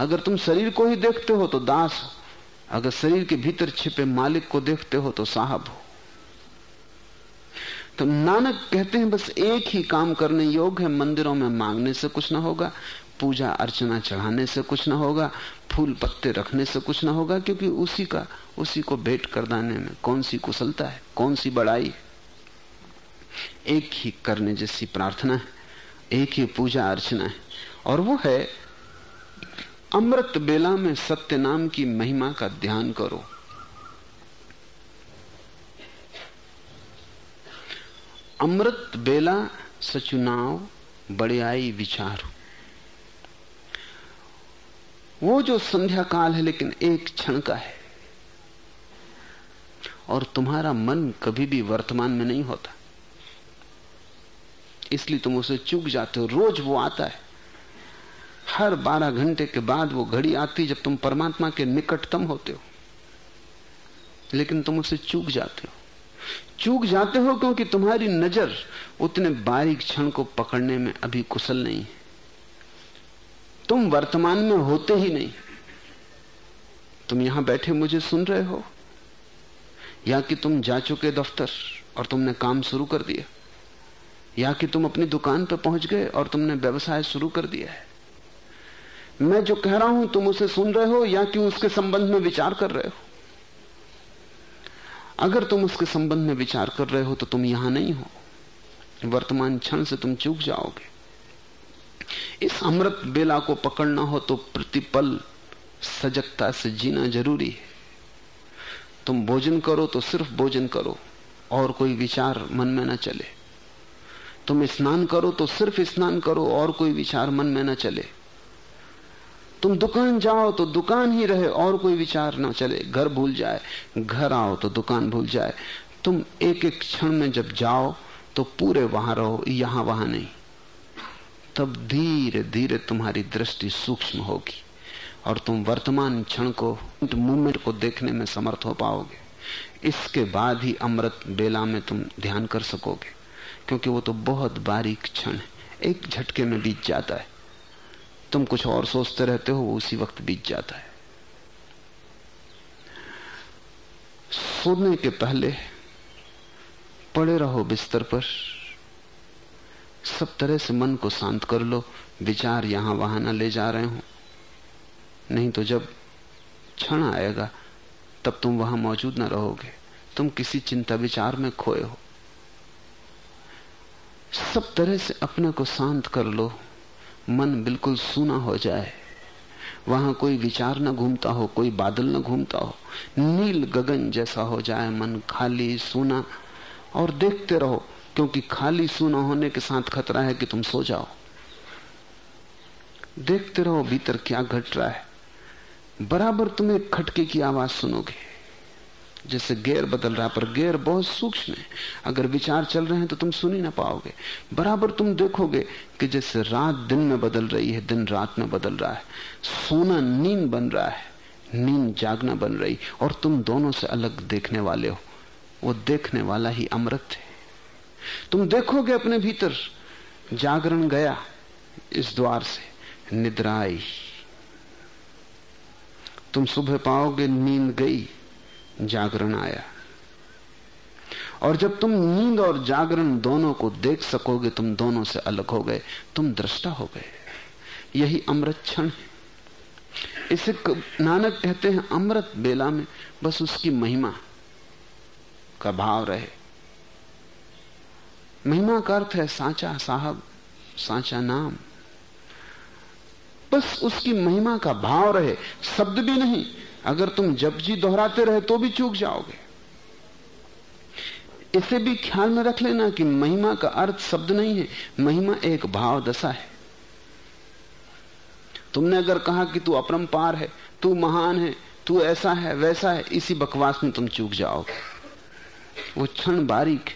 अगर तुम शरीर को ही देखते हो तो दास हो अगर शरीर के भीतर छिपे मालिक को देखते हो तो साहब हो। तो नानक कहते हैं, बस एक ही काम करने योग्य है, मंदिरों में मांगने से कुछ ना होगा, पूजा अर्चना चढ़ाने से कुछ ना होगा, फूल पत्ते रखने से कुछ ना होगा, क्योंकि उसी का, उसी को भेंट कर दाने में कौन सी कुशलता है, कौन सी बड़ाई एक ही करने जैसी प्रार्थना है, एक ही पूजा अर्चना है, और वो है अमृत बेला में सत्य नाम की महिमा का ध्यान करो। अमृत बेला सचुनाव बड़े आई विचार। वो जो संध्या काल है, लेकिन एक क्षण का है। और तुम्हारा मन कभी भी वर्तमान में नहीं होता। इसलिए तुम उसे चूक जाते हो। रोज वो आता है। हर बारह घंटे के बाद वो घड़ी आती जब तुम परमात्मा के निकटतम होते हो। लेकिन तुम उसे चूक जाते हो। चूक जाते हो क्योंकि तुम्हारी नज़र उतने बारीक क्षण को पकड़ने में अभी कुशल नहीं है। तुम वर्तमान में होते ही नहीं। तुम यहाँ बैठे मुझे सुन रहे हो? या कि तुम जा चुके दफ्तर और तुमने काम शुरू कर दिया? या कि तुम अपनी दुकान पर पहुँच गए और तुमने व्यवसाय शुरू कर दिया है? मैं जो कह रहा हूँ, तुम उसे सुन रहे हो या कि उसके संबंध में विचार कर रहे हो? अगर तुम उसके संबंध में विचार कर रहे हो तो तुम यहाँ नहीं हो। वर्तमान क्षण से तुम चूक जाओगे। इस अमृत बेला को पकड़ना हो तो प्रतिपल सजगता से जीना ज़रूरी है। तुम भोजन करो तो सिर्फ़ भोजन करो, और कोई विचार मन में न चले। तुम स्नान करो तो सिर्फ़ स्नान करो, और कोई विचार मन में न चले। तुम दुकान जाओ तो दुकान ही रहे, और कोई विचार ना चले। घर भूल जाए, घर आओ तो दुकान भूल जाए। तुम एक एक क्षण में जब जाओ तो पूरे वहाँ रहो, यहाँ वहाँ नहीं। तब धीरे धीरे तुम्हारी दृष्टि सूक्ष्म होगी, और तुम वर्तमान क्षण को मूवमेंट को देखने में समर्थ हो पाओगे। इसके बाद ही अमृत बेला में तुम ध्यान कर सकोगे, क्योंकि वो तो बहुत बारीक क्षण है। एक झटके में बीत जाता है। तुम कुछ और सोचते रहते हो, वो उसी वक्त बीत जाता है। सोने के पहले पड़े रहो बिस्तर पर। सब तरह से मन को शांत कर लो। विचार यहाँ वहाँ ना ले जा रहे हो। नहीं तो जब क्षण आएगा, तब तुम वहाँ मौजूद ना रहोगे। तुम किसी चिंता विचार में खोए हो। सब तरह से अपने को शांत कर लो। मन बिल्कुल सूना हो जाए। वहाँ कोई विचार न घूमता हो, कोई बादल न घूमता हो। नील गगन जैसा हो जाए मन, खाली सूना। और देखते रहो, क्योंकि खाली सूना होने के साथ खतरा है कि तुम सो जाओ। देखते रहो, भीतर क्या घट रहा है। बराबर तुम एक खटके की आवाज़ सुनोगे। जैसे गेर बदल रहा, पर गेर बहुत सूक्ष्म है। अगर विचार चल रहे हैं तो तुम सुन ही ना पाओगे। बराबर तुम देखोगे कि जैसे रात दिन में बदल रही है, दिन रात में बदल रहा है। सोना नींद बन रहा है, नींद जागना बन रही, और तुम दोनों से अलग देखने वाले हो। वो देखने वाला ही अमृत है। तुम देखोगे अपने भीतर, जागरण गया इस द्वार से, निद्रा आई। तुम सुबह पाओगे नींद गई जागरण आया। और जब तुम नींद और जागरण दोनों को देख सकोगे, तुम दोनों से अलग हो गए, तुम दृष्टा हो गए। यही अमृत क्षण है। इसे नानक कहते हैं अमृत बेला में बस उसकी महिमा का भाव रहे। महिमा का अर्थ है साचा साहब, साचा नाम। बस उसकी महिमा का भाव रहे। शब्द भी नहीं अगर तुम जब जी दोहराते रहे तो भी चूक जाओगे। इसे भी ख्याल में रख लेना कि महिमा का अर्थ शब्द नहीं है, महिमा एक भाव दशा है। तुमने अगर कहा कि तू अपरंपार है, तू महान है, तू ऐसा है, वैसा है, इसी बकवास में तुम चूक जाओगे। वो क्षण बारीक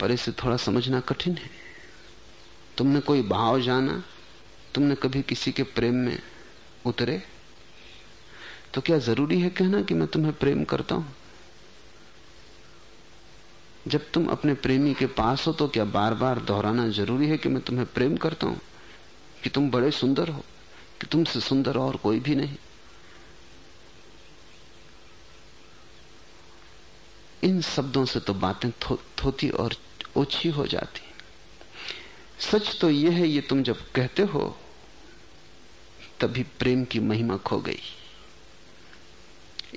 पर इसे थोड़ा समझना कठिन है। तुमने कोई भाव जाना, तुमने कभी किसी के प्रेम में उतरे? तो क्या ज़रूरी है कहना कि मैं तुम्हें प्रेम करता हूँ? जब तुम अपने प्रेमी के पास हो तो क्या बार बार दोहराना ज़रूरी है कि मैं तुम्हें प्रेम करता हूँ? कि तुम बड़े सुंदर हो? कि तुमसे सुंदर और कोई भी नहीं? इन शब्दों से तो बातें थो, थोती और ओछी हो जाती। सच तो यह है ये तुम जब कहते हो तभी प्रेम की महिमा खो गई।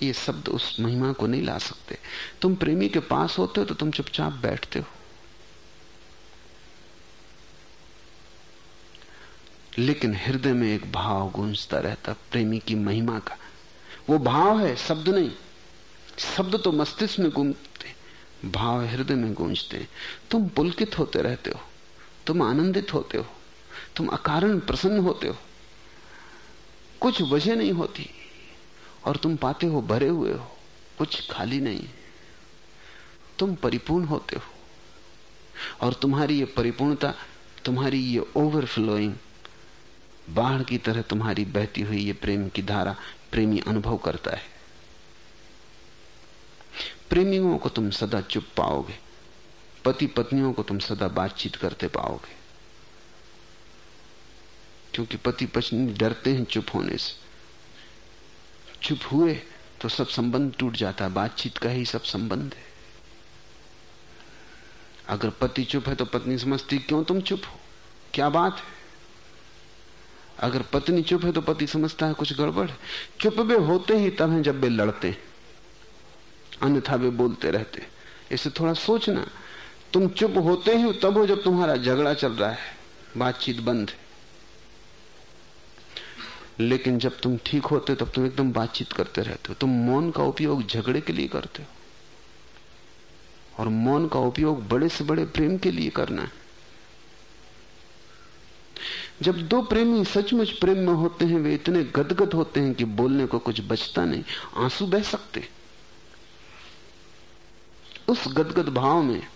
ये शब्द उस महिमा को नहीं ला सकते। तुम प्रेमी के पास होते हो तो तुम चुपचाप बैठते हो। लेकिन हृदय में एक भाव गूंजता रहता, प्रेमी की महिमा का। वो भाव है, शब्द नहीं। शब्द तो मस्तिष्क में गूंजते, भाव हृदय में गूंजते तुम पुलकित होते रहते हो, तुम आनंदित होते हो, तुम अकारण प्रसन्न होते हो। कुछ वजह नहीं होती। और तुम पाते हो, भरे हुए हो, कुछ खाली नहीं। तुम परिपूर्ण होते हो। और तुम्हारी ये परिपूर्णता, तुम्हारी ये ओवरफ्लोइंग बाढ़ की तरह तुम्हारी बहती हुई ये प्रेम की धारा, प्रेमी अनुभव करता है। प्रेमियों को तुम सदा चुप पाओगे। पति पत्नियों को तुम सदा बातचीत करते पाओगे। क्योंकि पति पत्नी डरते हैं चुप होने से। चुप हुए तो सब संबंध टूट जाता है। बातचीत का ही सब संबंध है। अगर पति चुप है तो पत्नी समझती क्यों तुम चुप हो? क्या बात है? अगर पत्नी चुप है तो पति समझता है कुछ गड़बड़ है। चुप वे होते ही तब हैं जब वे लड़ते हैं। अन्यथा वे बोलते रहते इसे थोड़ा सोचना। तुम चुप होते ही तब हो जब तुम्हारा झगड़ा चल रहा है। बातचीत बंद है। लेकिन जब तुम ठीक होते तब तुम एकदम बातचीत करते रहते हो। तुम मौन का उपयोग झगड़े के लिए करते हो। और मौन का उपयोग बड़े से बड़े प्रेम के लिए करना है। जब दो प्रेमी सचमुच प्रेम में होते हैं, वे इतने गदगद होते हैं कि बोलने को कुछ बचता नहीं। आँसू बह सकते। उस गदगद भाव में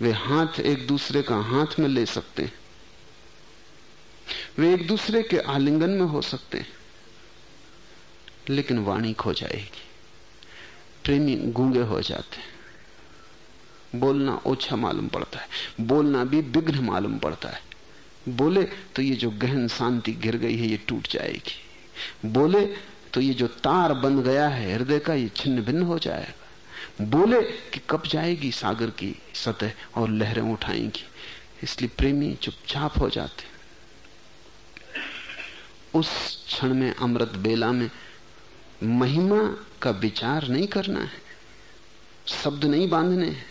वे हाथ एक दूसरे का हाथ में ले सकते हैं। वे एक दूसरे के आलिंगन में हो सकते हैं। लेकिन वाणी खो जाएगी। प्रेमी गूँगे हो जाते हैं। बोलना ओछा मालूम पड़ता है। बोलना भी विघ्न मालूम पड़ता है। बोले तो ये जो गहन शांति गिर गई है, ये टूट जाएगी। बोले तो ये जो तार बन गया है, हृदय का, ये छिन्न भिन्न हो जाएगा। बोले कि कब जाएगी सागर की सतह और लहरें उठाएँगी। इसलिए प्रेमी चुपचाप हो जाते उस क्षण में अमृत बेला में महिमा का विचार नहीं करना है। शब्द नहीं बांधने हैं।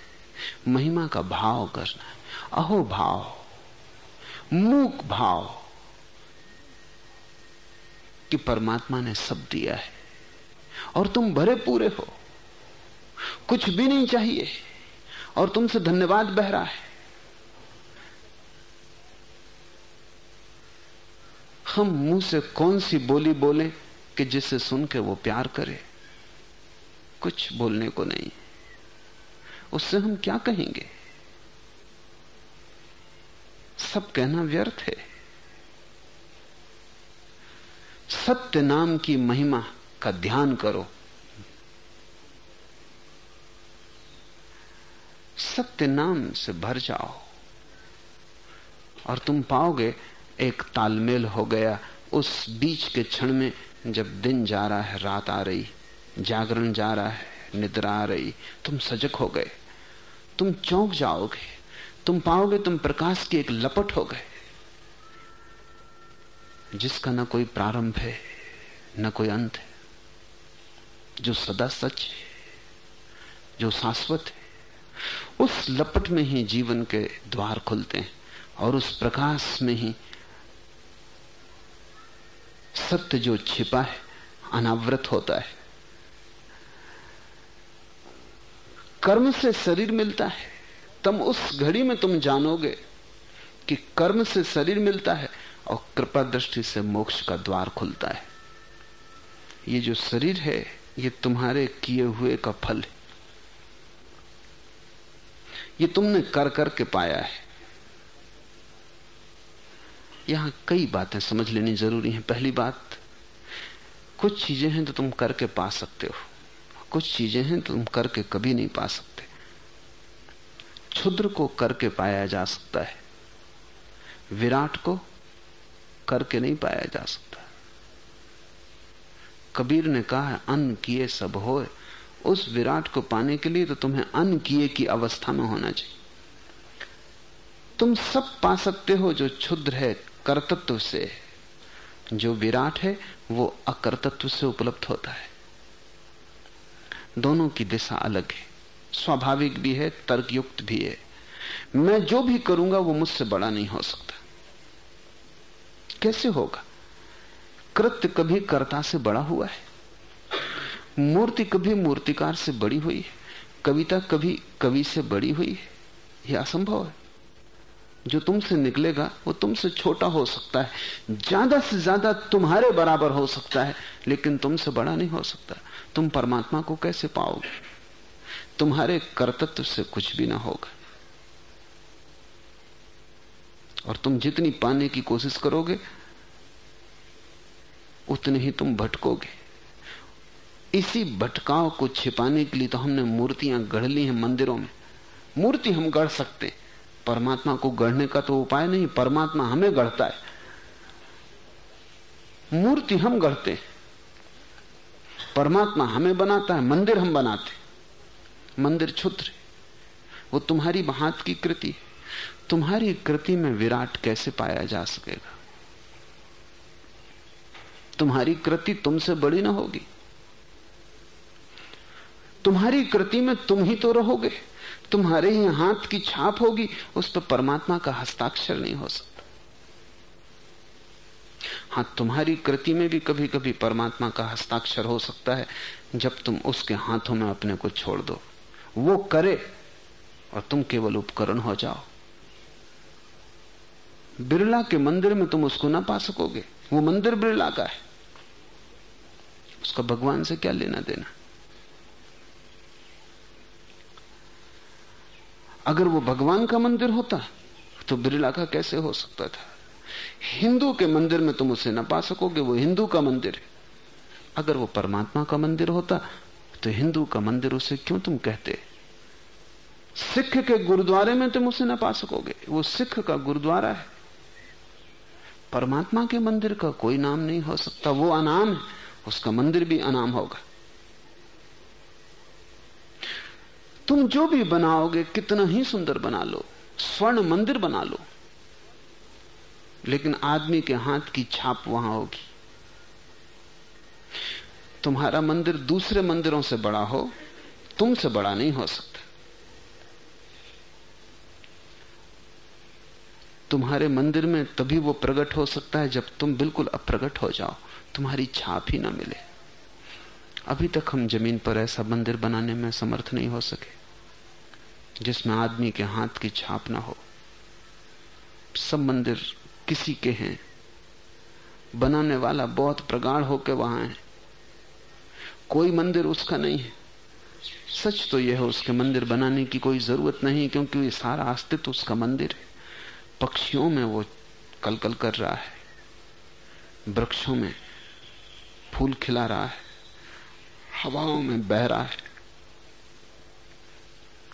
महिमा का भाव करना है। अहो भाव, मूक भाव कि परमात्मा ने सब दिया है और तुम भरे पूरे हो। कुछ भी नहीं चाहिए और तुमसे धन्यवाद बह रहा है। हम मुँह से कौन सी बोली बोले कि जिसे सुन के वो प्यार करे? कुछ बोलने को नहीं। उससे हम क्या कहेंगे? सब कहना व्यर्थ है। सत्य नाम की महिमा का ध्यान करो। सत्य नाम से भर जाओ। और तुम पाओगे एक तालमेल हो गया। उस बीच के क्षण में जब दिन जा रहा है, रात आ रही, जागरण जा रहा है, निद्रा आ रही, तुम सजग हो गए। तुम चौंक जाओगे। तुम पाओगे तुम प्रकाश की एक लपट हो गए। जिसका ना कोई प्रारंभ है, न कोई अंत है। जो सदा सच है, जो शाश्वत है, उस लपट में ही जीवन के द्वार खुलते हैं और उस प्रकाश में ही सत्य जो छिपा है, अनावृत होता है। कर्म से शरीर मिलता है। तब उस घड़ी में तुम जानोगे कि कर्म से शरीर मिलता है और कृपा दृष्टि से मोक्ष का द्वार खुलता है। ये जो शरीर है, ये तुम्हारे किए हुए का फल है। ये तुमने कर कर के पाया है। यहाँ कई बातें समझ लेनी ज़रूरी हैं। पहली बात, कुछ चीज़ें हैं तो तुम करके पा सकते हो। कुछ चीज़ें हैं तो तुम करके कभी नहीं पा सकते। क्षुद्र को करके पाया जा सकता है। विराट को करके नहीं पाया जा सकता। कबीर ने कहा है अन्न किए सब होए। उस विराट को पाने के लिए तो तुम्हें अन किए की अवस्था में होना चाहिए। तुम सब पा सकते हो जो क्षुद्र है कर्तत्व से जो विराट है, वो अकर्तत्व से उपलब्ध होता है। दोनों की दिशा अलग है। स्वाभाविक भी है, तर्कयुक्त भी है। मैं जो भी करूँगा, वो मुझसे बड़ा नहीं हो सकता। कैसे होगा? कृत्य कभी कर्ता से बड़ा हुआ है। मूर्ति कभी मूर्तिकार से बड़ी हुई है। कविता कभी कवि से बड़ी हुई है। यह असंभव है। जो तुमसे निकलेगा, वो तुमसे छोटा हो सकता है। ज़्यादा से ज़्यादा तुम्हारे बराबर हो सकता है, लेकिन तुमसे बड़ा नहीं हो सकता। तुम परमात्मा को कैसे पाओगे? तुम्हारे कर्तत्व से कुछ भी ना होगा। और तुम जितनी पाने की कोशिश करोगे, उतने ही तुम भटकोगे। इसी भटकाव को छिपाने के लिए तो हमने मूर्तियाँ गढ़ ली हैं मंदिरों में। मूर्ति हम गढ़ सकते परमात्मा को गढ़ने का तो उपाय नहीं, परमात्मा हमें गढ़ता है। मूर्ति हम गढ़ते परमात्मा हमें बनाता है, मंदिर हम बनाते मंदिर क्षुद्र वो तुम्हारी हाथ की कृति तुम्हारी कृति में विराट कैसे पाया जा सकेगा? तुम्हारी कृति तुमसे बड़ी ना होगी। तुम्हारी कृति में तुम ही तो रहोगे। तुम्हारे ही हाथ की छाप होगी, उस पर परमात्मा का हस्ताक्षर नहीं हो सकता। हाँ, तुम्हारी कृति में भी कभी कभी परमात्मा का हस्ताक्षर हो सकता है, जब तुम उसके हाथों में अपने को छोड़ दो। वो करे, और तुम केवल उपकरण हो जाओ। बिरला के मंदिर में तुम उसको ना पा सकोगे। वो मंदिर बिरला का है। उसका भगवान से क्या लेना देना? अगर वो भगवान का मंदिर होता तो बिरला का कैसे हो सकता था? हिंदू के मंदिर में तुम उसे न पा सकोगे, वो हिंदू का मंदिर है। अगर वो परमात्मा का मंदिर होता तो हिंदू का मंदिर उसे क्यों तुम कहते? सिख के गुरुद्वारे में तुम उसे न पा सकोगे, वो सिख का गुरुद्वारा है। परमात्मा के मंदिर का कोई नाम नहीं हो सकता, वो अनाम है, उसका मंदिर भी अनाम होगा। तुम जो भी बनाओगे, कितना ही सुंदर बना लो, स्वर्ण मंदिर बना लो। लेकिन आदमी के हाथ की छाप वहाँ होगी। तुम्हारा मंदिर दूसरे मंदिरों से बड़ा हो, तुमसे बड़ा नहीं हो सकता। तुम्हारे मंदिर में तभी वो प्रकट हो सकता है जब तुम बिल्कुल अप्रगट हो जाओ, तुम्हारी छाप ही ना मिले। अभी तक हम ज़मीन पर ऐसा मंदिर बनाने में समर्थ नहीं हो सके, जिसमें आदमी के हाथ की छाप ना हो। सब मंदिर किसी के हैं। बनाने वाला बहुत प्रगाढ़ होकर वहाँ है। कोई मंदिर उसका नहीं है। सच तो यह है, उसके मंदिर बनाने की कोई ज़रूरत नहीं, क्योंकि ये सारा अस्तित्व उसका मंदिर है। पक्षियों में वो कलकल -कल कर रहा है। वृक्षों में फूल खिला रहा है। हवाओं में बह रहा है।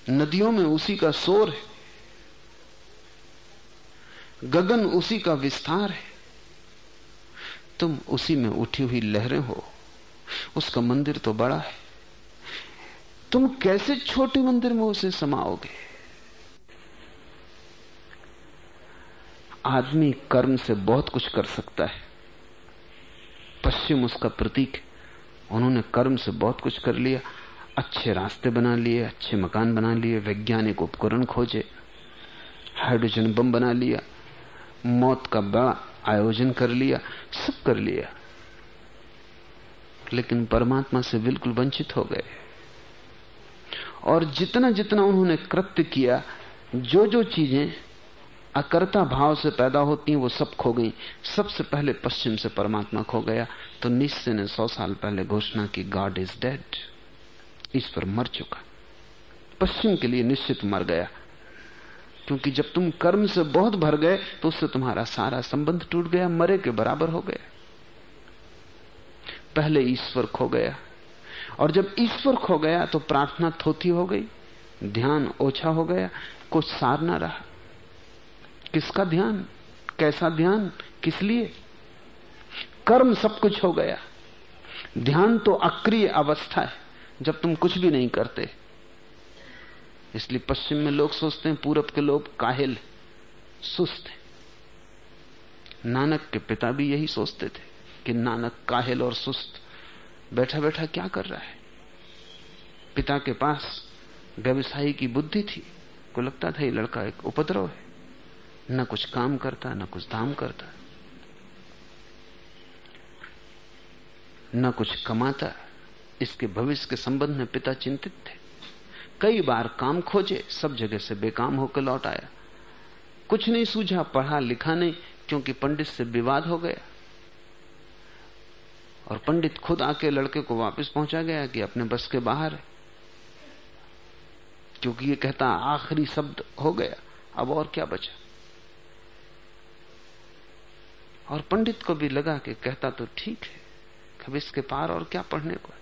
नदियों में उसी का शोर है। गगन उसी का विस्तार है। तुम उसी में उठी हुई लहरें हो। उसका मंदिर तो बड़ा है। तुम कैसे छोटे मंदिर में उसे समाओगे? आदमी कर्म से बहुत कुछ कर सकता है। पश्चिम उसका प्रतीक है। उन्होंने कर्म से बहुत कुछ कर लिया, अच्छे रास्ते बना लिए, अच्छे मकान बना लिए, वैज्ञानिक उपकरण खोजे, हाइड्रोजन बम बना लिया, मौत का बड़ा आयोजन कर लिया, सब कर लिया। लेकिन परमात्मा से बिल्कुल वंचित हो गए। और जितना जितना उन्होंने कृत्य किया जो जो चीज़ें अकर्ता भाव से पैदा होती हैं, वो सब खो गई। सबसे पहले पश्चिम से परमात्मा खो गया। तो निश्चय ने सौ साल पहले घोषणा की गॉड इज़ डेड ईश्वर मर चुका। पश्चिम के लिए निश्चित मर गया। क्योंकि जब तुम कर्म से बहुत भर गए तो उससे तुम्हारा सारा संबंध टूट गया, मरे के बराबर हो गया पहले ईश्वर खो गया। और जब ईश्वर खो गया तो प्रार्थना थोथी हो गई। ध्यान ओछा हो गया, कुछ सार ना रहा। किसका ध्यान? कैसा ध्यान? किस लिए? कर्म सब कुछ हो गया। ध्यान तो अक्रिय अवस्था है, जब तुम कुछ भी नहीं करते। इसलिए पश्चिम में लोग सोचते हैं, पूरब के लोग काहिल, सुस्त हैं। नानक के पिता भी यही सोचते थे कि नानक काहिल और सुस्त बैठा बैठा क्या कर रहा है। पिता के पास व्यवसायी की बुद्धि थी, को लगता था ये लड़का एक उपद्रव है। न कुछ काम करता, न कुछ धाम करता, न कुछ कमाता। इसके भविष्य के संबंध में पिता चिंतित थे। कई बार काम खोजे, सब जगह से बेकाम होकर लौट आया। कुछ नहीं सूझा, पढ़ा लिखा नहीं, क्योंकि पंडित से विवाद हो गया। और पंडित खुद आके लड़के को वापस पहुँचा गया कि अपने बस के बाहर है। क्योंकि ये कहता, आखिरी शब्द हो गया। अब और क्या बचा? और पंडित को भी लगा कि कहता तो ठीक है कभी इसके पार और क्या पढ़ने को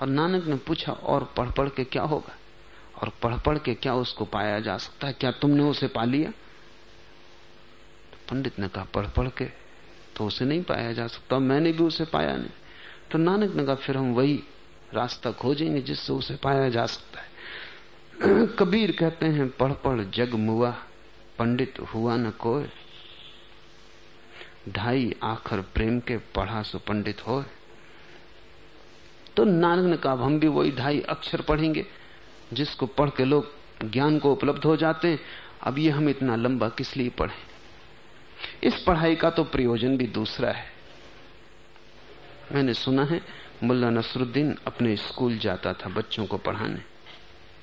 और नानक ने पूछा, और पढ़ पढ़ के क्या होगा? और पढ़ पढ़ के क्या उसको पाया जा सकता है? क्या तुमने उसे पा लिया? तो पंडित ने कहा पढ़ पढ़ के तो उसे नहीं पाया जा सकता मैंने भी उसे पाया नहीं। तो नानक ने कहा, फिर हम वही रास्ता खोजेंगे जिससे उसे पाया जा सकता है। कबीर कहते हैं पढ़ पढ़ जग मुआ, पंडित हुआ न कोय ढाई आखर प्रेम के पढ़ा सो पंडित हो। तो नानक ने कहा हम भी वही ढाई अक्षर पढ़ेंगे, जिसको पढ़ के लोग ज्ञान को उपलब्ध हो जाते हैं। अब ये हम इतना लंबा किस लिए पढ़े? इस पढ़ाई का तो प्रयोजन भी दूसरा है। मैंने सुना है, मुल्ला नसरुद्दीन अपने स्कूल जाता था बच्चों को पढ़ाने।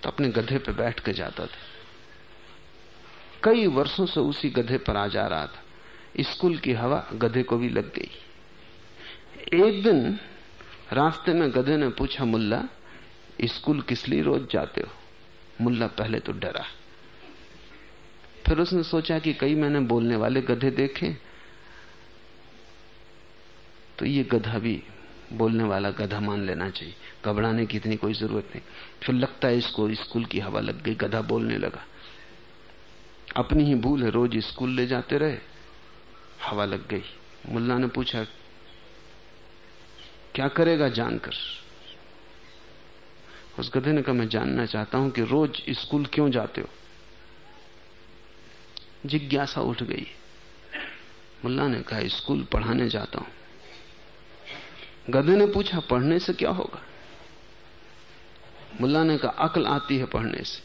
तो अपने गधे पर बैठ के जाता था। कई वर्षों से उसी गधे पर आ जा रहा था। स्कूल की हवा गधे को भी लग गई। एक दिन रास्ते में गधे ने पूछा, मुल्ला, स्कूल किस लिए रोज जाते हो? मुल्ला पहले तो डरा। फिर उसने सोचा कि कई मैंने बोलने वाले गधे देखे तो ये गधा भी बोलने वाला गधा मान लेना चाहिए। घबराने की इतनी कोई ज़रूरत नहीं। फिर लगता है इसको स्कूल की हवा लग गई, गधा बोलने लगा। अपनी ही भूल है, रोज स्कूल ले जाते रहे। हवा लग गई। मुल्ला ने पूछा, क्या करेगा जानकर? उस गधे ने कहा, मैं जानना चाहता हूँ कि रोज स्कूल क्यों जाते हो? जिज्ञासा उठ गई। मुल्ला ने कहा, स्कूल पढ़ाने जाता हूँ। गधे ने पूछा, पढ़ने से क्या होगा? मुल्ला ने कहा, अकल आती है पढ़ने से।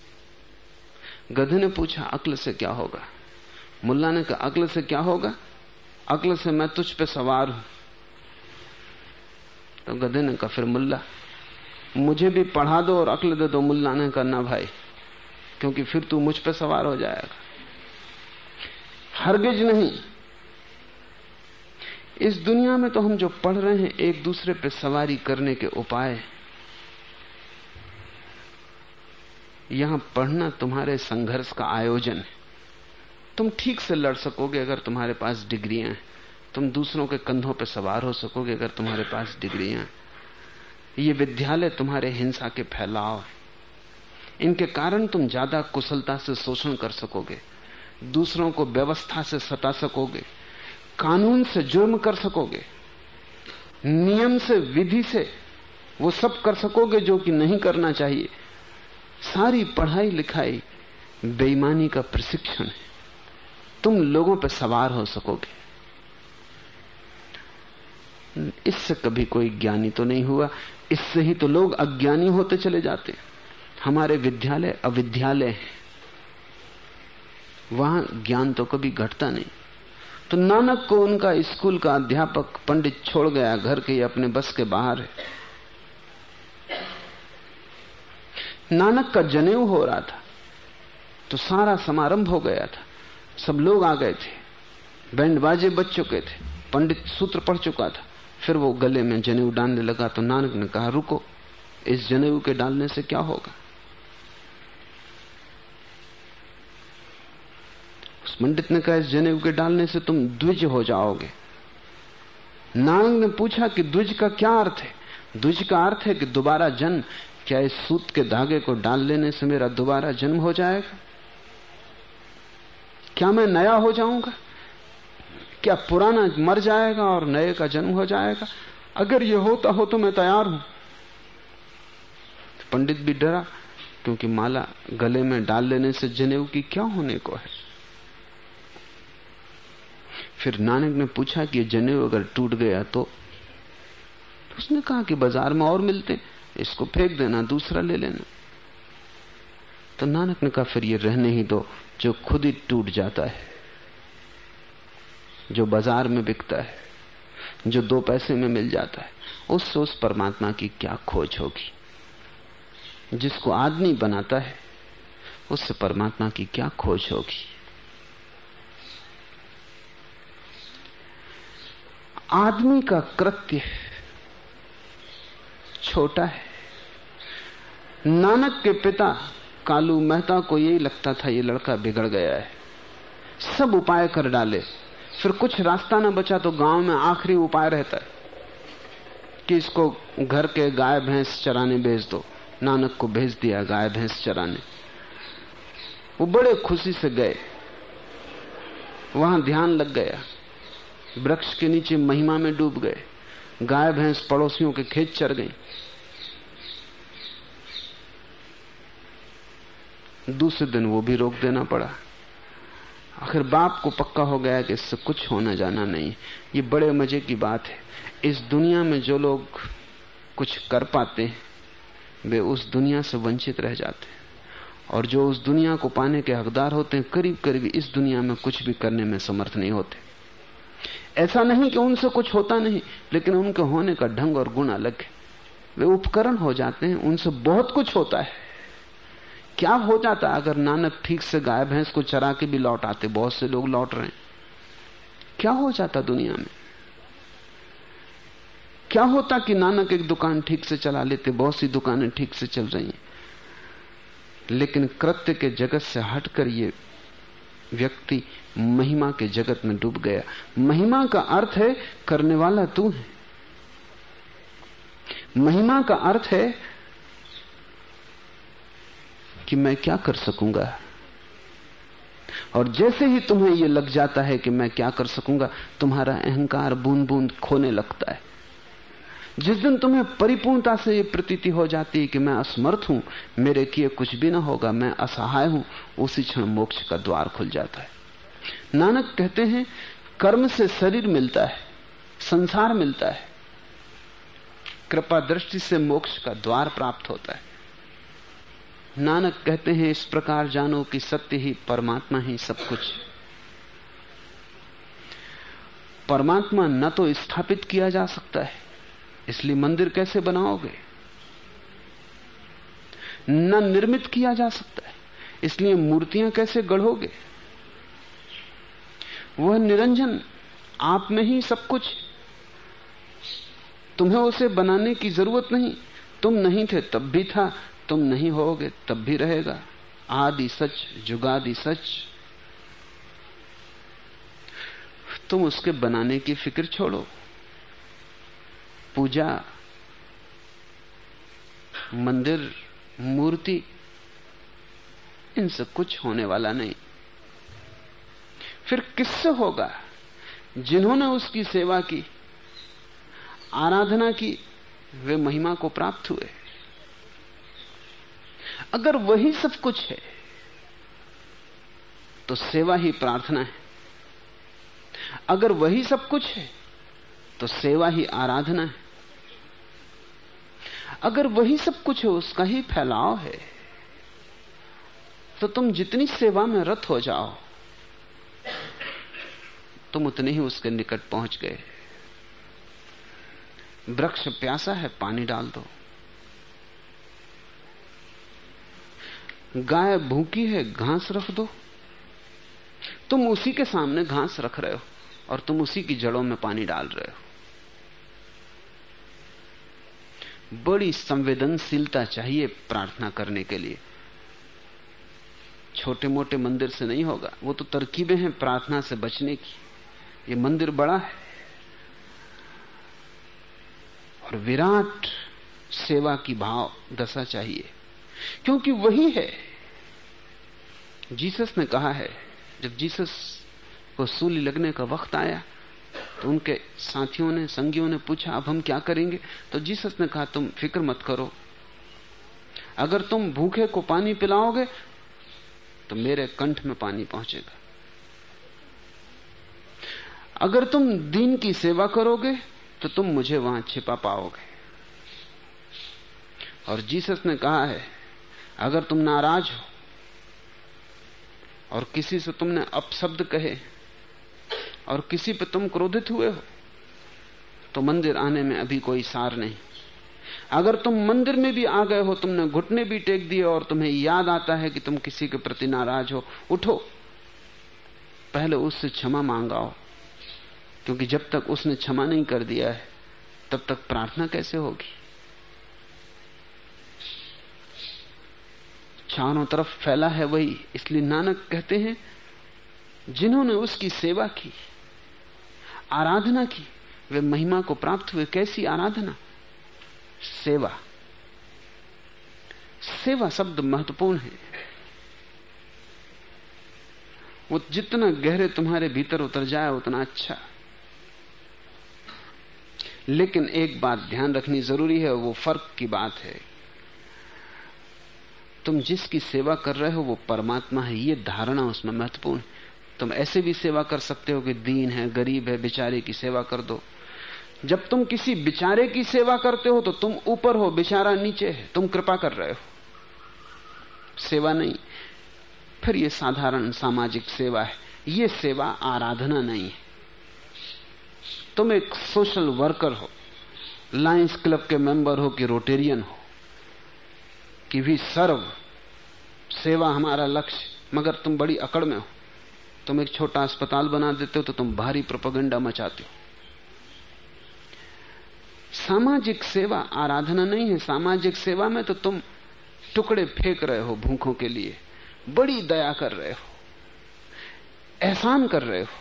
गधे ने पूछा, अकल से क्या होगा? मुल्ला ने कहा, अकल से क्या होगा? अकल से मैं तुझ पे सवार हूँ। तो गधे ने कहा, फिर मुल्ला, मुझे भी पढ़ा दो और अकल दे दो मुल्ला ने करना भाई, क्योंकि फिर तू मुझ पे सवार हो जाएगा। हरगिज नहीं। इस दुनिया में तो हम जो पढ़ रहे हैं, एक दूसरे पे सवारी करने के उपाय यहाँ पढ़ना तुम्हारे संघर्ष का आयोजन है। तुम ठीक से लड़ सकोगे अगर तुम्हारे पास डिग्रियाँ हैं। तुम दूसरों के कंधों पर सवार हो सकोगे अगर तुम्हारे पास डिग्रियाँ ये विद्यालय तुम्हारे हिंसा के फैलाव है। इनके कारण तुम ज़्यादा कुशलता से शोषण कर सकोगे, दूसरों को व्यवस्था से सता सकोगे, कानून से जुर्म कर सकोगे, नियम से, विधि से वो सब कर सकोगे जो कि नहीं करना चाहिए। सारी पढ़ाई लिखाई बेईमानी का प्रशिक्षण है। तुम लोगों पर सवार हो सकोगे। इससे कभी कोई ज्ञानी तो नहीं हुआ, इससे ही तो लोग अज्ञानी होते चले जाते। हमारे विद्यालय अविद्यालय है। वहाँ ज्ञान तो कभी घटता नहीं। तो नानक को उनका स्कूल का अध्यापक पंडित छोड़ गया, घर के अपने बस के बाहर है। नानक का जनेऊ हो रहा था तो सारा समारंभ हो गया था। सब लोग आ गए थे। बैंड बाजे बच चुके थे। पंडित सूत्र पढ़ चुका था। फिर वो गले में जनेऊ डालने लगा तो नानक ने कहा, रुको, इस जनेऊ के डालने से क्या होगा? उस पंडित ने कहा, इस जनेऊ के डालने से तुम द्विज हो जाओगे। नानक ने पूछा कि द्विज का क्या अर्थ है? द्विज का अर्थ है कि दोबारा जन्म। क्या इस सूत के धागे को डाल लेने से मेरा दोबारा जन्म हो जाएगा? क्या मैं नया हो जाऊँगा? क्या पुराना मर जाएगा और नए का जन्म हो जाएगा? अगर यह होता हो तो मैं तैयार हूँ। पंडित भी डरा, क्योंकि माला गले में डाल लेने से जनेऊ की क्या होने को है? फिर नानक ने पूछा कि जनेऊ अगर टूट गया तो उसने कहा कि बाज़ार में और मिलते, इसको फेंक देना, दूसरा ले लेना। तो नानक ने कहा, फिर ये रहने ही दो, जो खुद ही टूट जाता है, जो बाज़ार में बिकता है, जो दो पैसे में मिल जाता है उससे उस परमात्मा की क्या खोज होगी? जिसको आदमी बनाता है उससे परमात्मा की क्या खोज होगी? आदमी का कृत्य छोटा है। नानक के पिता कालू मेहता को यही लगता था ये लड़का बिगड़ गया है। सब उपाय कर डाले। फिर कुछ रास्ता ना बचा तो गाँव में आखिरी उपाय रहता है कि इसको घर के गाय भैंस चराने भेज दो। नानक को भेज दिया गाय भैंस चराने। वो बड़े खुशी से गए। वहाँ ध्यान लग गया। वृक्ष के नीचे महिमा में डूब गए। गाय भैंस पड़ोसियों के खेत चर गई। दूसरे दिन वो भी रोक देना पड़ा। आखिर बाप को पक्का हो गया कि इससे कुछ होना जाना नहीं। ये बड़े मज़े की बात है। इस दुनिया में जो लोग कुछ कर पाते हैं, वे उस दुनिया से वंचित रह जाते हैं। और जो उस दुनिया को पाने के हकदार होते हैं करीब करीब इस दुनिया में कुछ भी करने में समर्थ नहीं होते। ऐसा नहीं कि उनसे कुछ होता नहीं, लेकिन उनके होने का ढंग और गुण अलग है। वे उपकरण हो जाते हैं, उनसे बहुत कुछ होता है। क्या हो जाता अगर नानक ठीक से गाय भैंस को चरा के भी लौट आते। बहुत से लोग लौट रहे हैं। क्या हो जाता दुनिया में? क्या होता कि नानक एक दुकान ठीक से चला लेते, बहुत सी दुकानें ठीक से चल रही हैं। लेकिन कृत्य के जगत से हटकर ये व्यक्ति महिमा के जगत में डूब गया। महिमा का अर्थ है, करने वाला तू है। महिमा का अर्थ है कि मैं क्या कर सकूँगा? और जैसे ही तुम्हें यह लग जाता है कि मैं क्या कर सकूँगा, तुम्हारा अहंकार बूंद बूंद खोने लगता है। जिस दिन तुम्हें परिपूर्णता से यह प्रतीति हो जाती है कि मैं असमर्थ हूँ, मेरे किए कुछ भी ना होगा, मैं असहाय हूँ, उसी क्षण मोक्ष का द्वार खुल जाता है। नानक कहते हैं, कर्म से शरीर मिलता है, संसार मिलता है। कृपा दृष्टि से मोक्ष का द्वार प्राप्त होता है। नानक कहते हैं, इस प्रकार जानो कि सत्य ही परमात्मा ही सब कुछ। परमात्मा न तो स्थापित किया जा सकता है, इसलिए मंदिर कैसे बनाओगे? न निर्मित किया जा सकता है, इसलिए मूर्तियाँ कैसे गढ़ोगे? वह निरंजन, आप में ही सब कुछ। तुम्हें उसे बनाने की ज़रूरत नहीं, तुम नहीं थे, तब भी था तुम नहीं होगे, तब भी रहेगा। आदि सच, जुगादि सच। तुम उसके बनाने की फ़िक्र छोड़ो। पूजा, मंदिर, मूर्ति इनसे कुछ होने वाला नहीं। फिर किससे होगा? जिन्होंने उसकी सेवा की, आराधना की, वे महिमा को प्राप्त हुए। अगर वही सब कुछ है तो सेवा ही प्रार्थना है। अगर वही सब कुछ है तो सेवा ही आराधना है। अगर वही सब कुछ है, उसका ही फैलाव है तो तुम जितनी सेवा में रत हो जाओ, तुम उतने ही उसके निकट पहुँच गए। वृक्ष प्यासा है, पानी डाल दो। गाय भूखी है, घास रख दो। तुम उसी के सामने घास रख रहे हो और तुम उसी की जड़ों में पानी डाल रहे हो। बड़ी संवेदनशीलता चाहिए प्रार्थना करने के लिए। छोटे मोटे मंदिर से नहीं होगा, वो तो तरकीबें हैं प्रार्थना से बचने की। ये मंदिर बड़ा है। और विराट सेवा की भाव, दशा चाहिए। क्योंकि वही है। जीसस ने कहा है, जब जीसस को सूली लगने का वक्त आया तो उनके साथियों ने, संगियों ने पूछा, अब हम क्या करेंगे? तो जीसस ने कहा, तुम फ़िक्र मत करो। अगर तुम भूखे को पानी पिलाओगे तो मेरे कंठ में पानी पहुंचेगा। अगर तुम दीन की सेवा करोगे तो तुम मुझे वहाँ छिपा पाओगे। और जीसस ने कहा है अगर तुम नाराज़ हो और किसी से तुमने अपशब्द कहे और किसी पे तुम क्रोधित हुए हो तो मंदिर आने में अभी कोई सार नहीं। अगर तुम मंदिर में भी आ गए हो, तुमने घुटने भी टेक दिए और तुम्हें याद आता है कि तुम किसी के प्रति नाराज़ हो, उठो। पहले उससे क्षमा मांगाओ, क्योंकि जब तक उसने क्षमा नहीं कर दिया है, तब तक प्रार्थना कैसे होगी? चारों तरफ़ फैला है वही। इसलिए नानक कहते हैं, जिन्होंने उसकी सेवा की, आराधना की, वे महिमा को प्राप्त हुए। कैसी आराधना? सेवा। सेवा शब्द महत्वपूर्ण है। वो जितना गहरे तुम्हारे भीतर उतर जाए, उतना अच्छा। लेकिन एक बात ध्यान रखनी ज़रूरी है, वो फ़र्क की बात है। तुम जिसकी सेवा कर रहे हो, वो परमात्मा है। ये धारणा उसमें महत्वपूर्ण तुम ऐसे भी सेवा कर सकते हो कि दीन है, गरीब है, बेचारे की सेवा कर दो। जब तुम किसी बिचारे की सेवा करते हो तो तुम ऊपर हो, बेचारा नीचे है। तुम कृपा कर रहे हो। सेवा नहीं। फिर यह साधारण सामाजिक सेवा है। यह सेवा आराधना नहीं है। तुम एक सोशल वर्कर हो। लायंस क्लब के मेंबर हो कि रोटेरियन हो। कि भी सर्व सेवा हमारा लक्ष्य, मगर तुम बड़ी अकड़ में हो। तुम एक छोटा अस्पताल बना देते हो तो तुम भारी प्रोपगंडा मचाते हो। सामाजिक सेवा आराधना नहीं है। सामाजिक सेवा में तो तुम टुकड़े फेंक रहे हो भूखों के लिए। बड़ी दया कर रहे हो। एहसान कर रहे हो।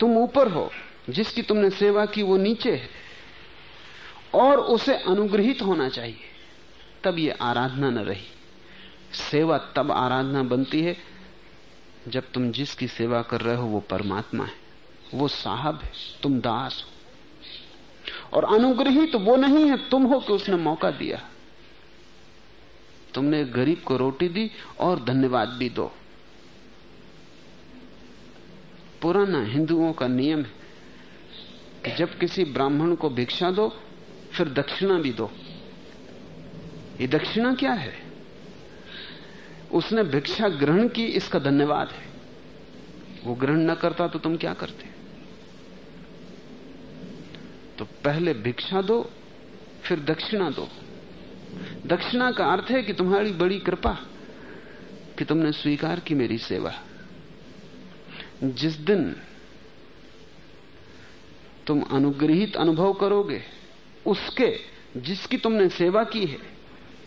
तुम ऊपर हो। जिसकी तुमने सेवा की वो नीचे है। और उसे अनुग्रहित होना चाहिए। तब ये आराधना न रही। सेवा तब आराधना बनती है, जब तुम जिसकी सेवा कर रहे हो वो परमात्मा है। वो साहब है, तुम दास हो। और अनुग्रही तो वो नहीं है तुम हो कि उसने मौका दिया। तुमने गरीब को रोटी दी और धन्यवाद भी दो। पुराना हिंदुओं का नियम है कि जब किसी ब्राह्मण को भिक्षा दो, फिर दक्षिणा भी दो। ये दक्षिणा क्या है? उसने भिक्षा ग्रहण की, इसका धन्यवाद है। वो ग्रहण न करता तो तुम क्या करते? तो पहले भिक्षा दो, फिर दक्षिणा दो। दक्षिणा का अर्थ है कि तुम्हारी बड़ी कृपा, कि तुमने स्वीकार की मेरी सेवा। जिस दिन तुम अनुग्रहित अनुभव करोगे, उसके जिसकी तुमने सेवा की है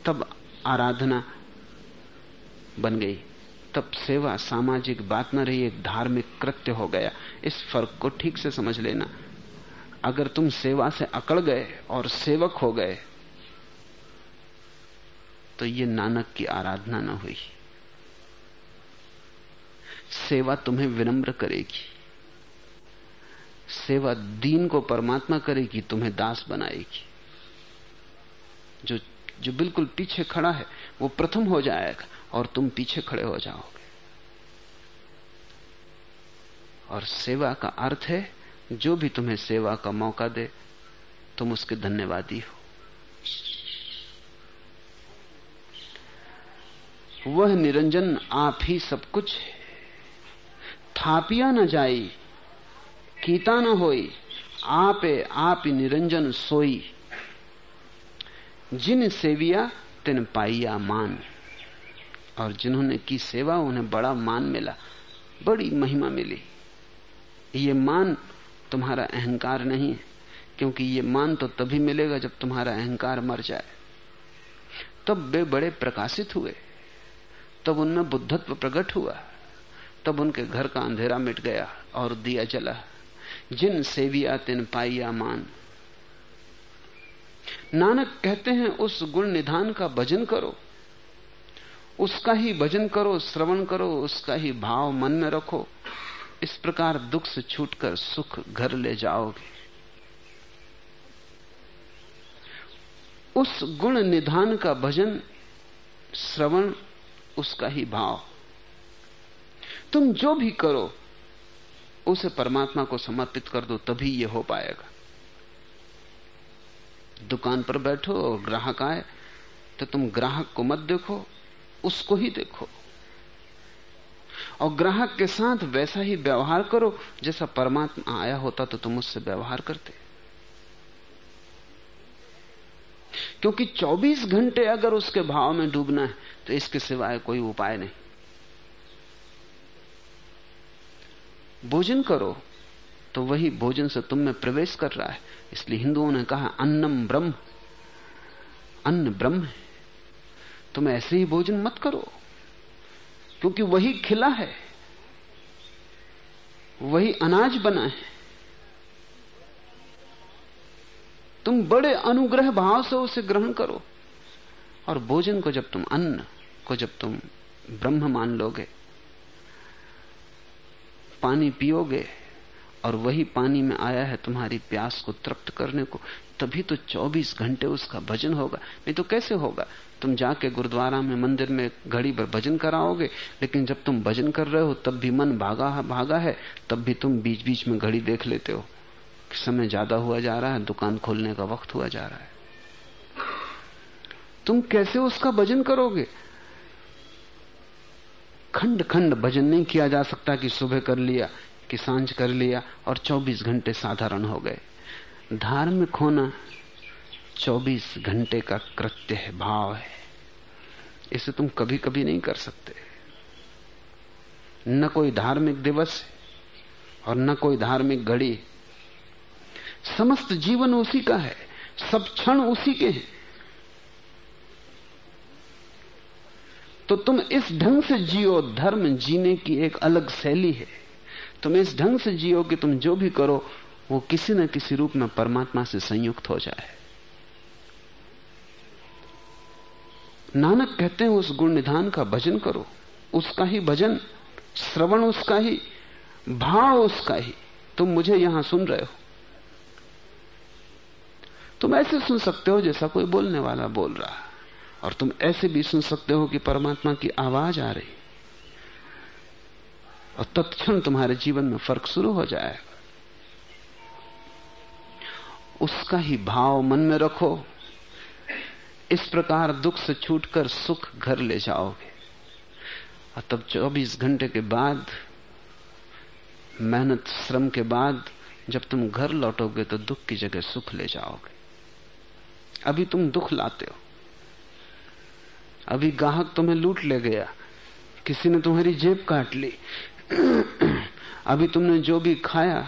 तब आराधना बन गई। तब सेवा, सामाजिक बात न रही, एक धार्मिक कृत्य हो गया। इस फ़र्क को ठीक से समझ लेना। अगर तुम सेवा से अकड़ गए और सेवक हो गए तो ये नानक की आराधना न हुई। सेवा तुम्हें विनम्र करेगी। सेवा दीन को परमात्मा करेगी, तुम्हें दास बनाएगी। जो जो बिल्कुल पीछे खड़ा है, वो प्रथम हो जाएगा और तुम पीछे खड़े हो जाओगे। और सेवा का अर्थ है, जो भी तुम्हें सेवा का मौका दे, तुम उसके धन्यवादी हो। वह निरंजन आप ही सब कुछ है। थापिया न जाई, कीता न होई, आपे आप निरंजन सोई। जिन सेविया तिन पाइया मान। और जिन्होंने की सेवा, उन्हें बड़ा मान मिला, बड़ी महिमा मिली। ये मान तुम्हारा अहंकार नहीं है, क्योंकि ये मान तो तभी मिलेगा जब तुम्हारा अहंकार मर जाए। तब वे बड़े प्रकाशित हुए। तब उनमें बुद्धत्व प्रकट हुआ। तब उनके घर का अंधेरा मिट गया और दिया जला। जिन सेविया तिन पाइया मान नानक कहते हैं, उस गुण निधान का भजन करो। उसका ही भजन करो, श्रवण करो, उसका ही भाव मन में रखो। इस प्रकार दुख से छूटकर सुख घर ले जाओगे। उस गुण निधान का भजन, श्रवण, उसका ही भाव। तुम जो भी करो, उसे परमात्मा को समर्पित कर दो, तभी यह हो पाएगा। दुकान पर बैठो और ग्राहक आए तो तुम ग्राहक को मत देखो, उसको ही देखो। और ग्राहक के साथ वैसा ही व्यवहार करो, जैसा परमात्मा आया होता तो तुम उससे व्यवहार करते। क्योंकि 24 घंटे अगर उसके भाव में डूबना है तो इसके सिवाय कोई उपाय नहीं। भोजन करो तो वही भोजन से तुम में प्रवेश कर रहा है। इसलिए हिंदुओं ने कहा, अन्नम ब्रह्म, अन्न ब्रह्म है। तुम ऐसे ही भोजन मत करो, क्योंकि वही खिला है, वही अनाज बना है। तुम बड़े अनुग्रह भाव से उसे ग्रहण करो, और भोजन को जब तुम, अन्न को जब तुम ब्रह्म मान लोगे, पानी पियोगे और वही पानी में आया है तुम्हारी प्यास को तृप्त करने को, तभी तो 24 घंटे उसका भजन होगा। नहीं तो कैसे होगा? तुम जाके गुरुद्वारा में मंदिर में घड़ी पर भजन कराओगे, लेकिन जब तुम भजन कर रहे हो, तब भी मन भागा भागा है, तब भी तुम बीच बीच में घड़ी देख लेते हो। कि समय ज़्यादा हुआ जा रहा है, दुकान खोलने का वक्त हुआ जा रहा है। तुम कैसे उसका भजन करोगे? खंड खंड भजन नहीं किया जा सकता कि सुबह कर लिया। कि साँझ कर लिया और 24 घंटे साधारण हो गए। धार्मिक होना 24 घंटे का कृत्य है, भाव है। इसे तुम कभी कभी नहीं कर सकते। न कोई धार्मिक दिवस और न कोई धार्मिक घड़ी। समस्त जीवन उसी का है, सब क्षण उसी के हैं। तो तुम इस ढंग से जियो, धर्म जीने की एक अलग शैली है। तुम इस ढंग से जियो कि तुम जो भी करो, वो किसी न किसी रूप में परमात्मा से संयुक्त हो जाए। नानक कहते हैं, उस गुण निधान का भजन करो। उसका ही भजन, श्रवण उसका ही, भाव उसका ही। तुम मुझे यहाँ सुन रहे हो। तुम ऐसे सुन सकते हो जैसा कोई बोलने वाला बोल रहा और तुम ऐसे भी सुन सकते हो कि परमात्मा की आवाज़ आ रही और तत्क्षण तुम्हारे जीवन में फ़र्क शुरू हो जाएगा उसका ही भाव मन में रखो। इस प्रकार दुख से छूटकर सुख घर ले जाओगे। और तब 24 घंटे के बाद, मेहनत श्रम के बाद, जब तुम घर लौटोगे तो दुख की जगह सुख ले जाओगे। अभी तुम दुख लाते हो। अभी गाहक तुम्हें लूट ले गया। किसी ने तुम्हारी जेब काट ली। अभी तुमने जो भी खाया,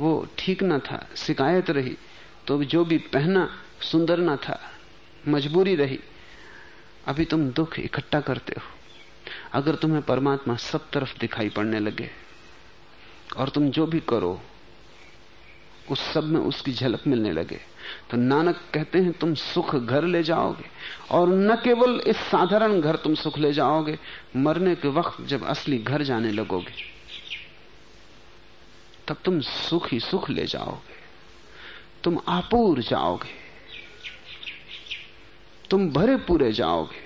वो ठीक ना था, शिकायत रही तो जो भी पहना, सुंदर ना था, मजबूरी रही। अभी तुम दुख इकट्ठा करते हो। अगर तुम्हें परमात्मा सब तरफ़ दिखाई पड़ने लगे, और तुम जो भी करो, उस सब में उसकी झलक मिलने लगे। तो नानक कहते हैं, तुम सुख घर ले जाओगे और न केवल इस साधारण घर तुम सुख ले जाओगे, मरने के वक्त जब असली घर जाने लगोगे, तब तुम सुख ही सुख ले जाओगे, तुम आपूर जाओगे, तुम भरे पूरे जाओगे,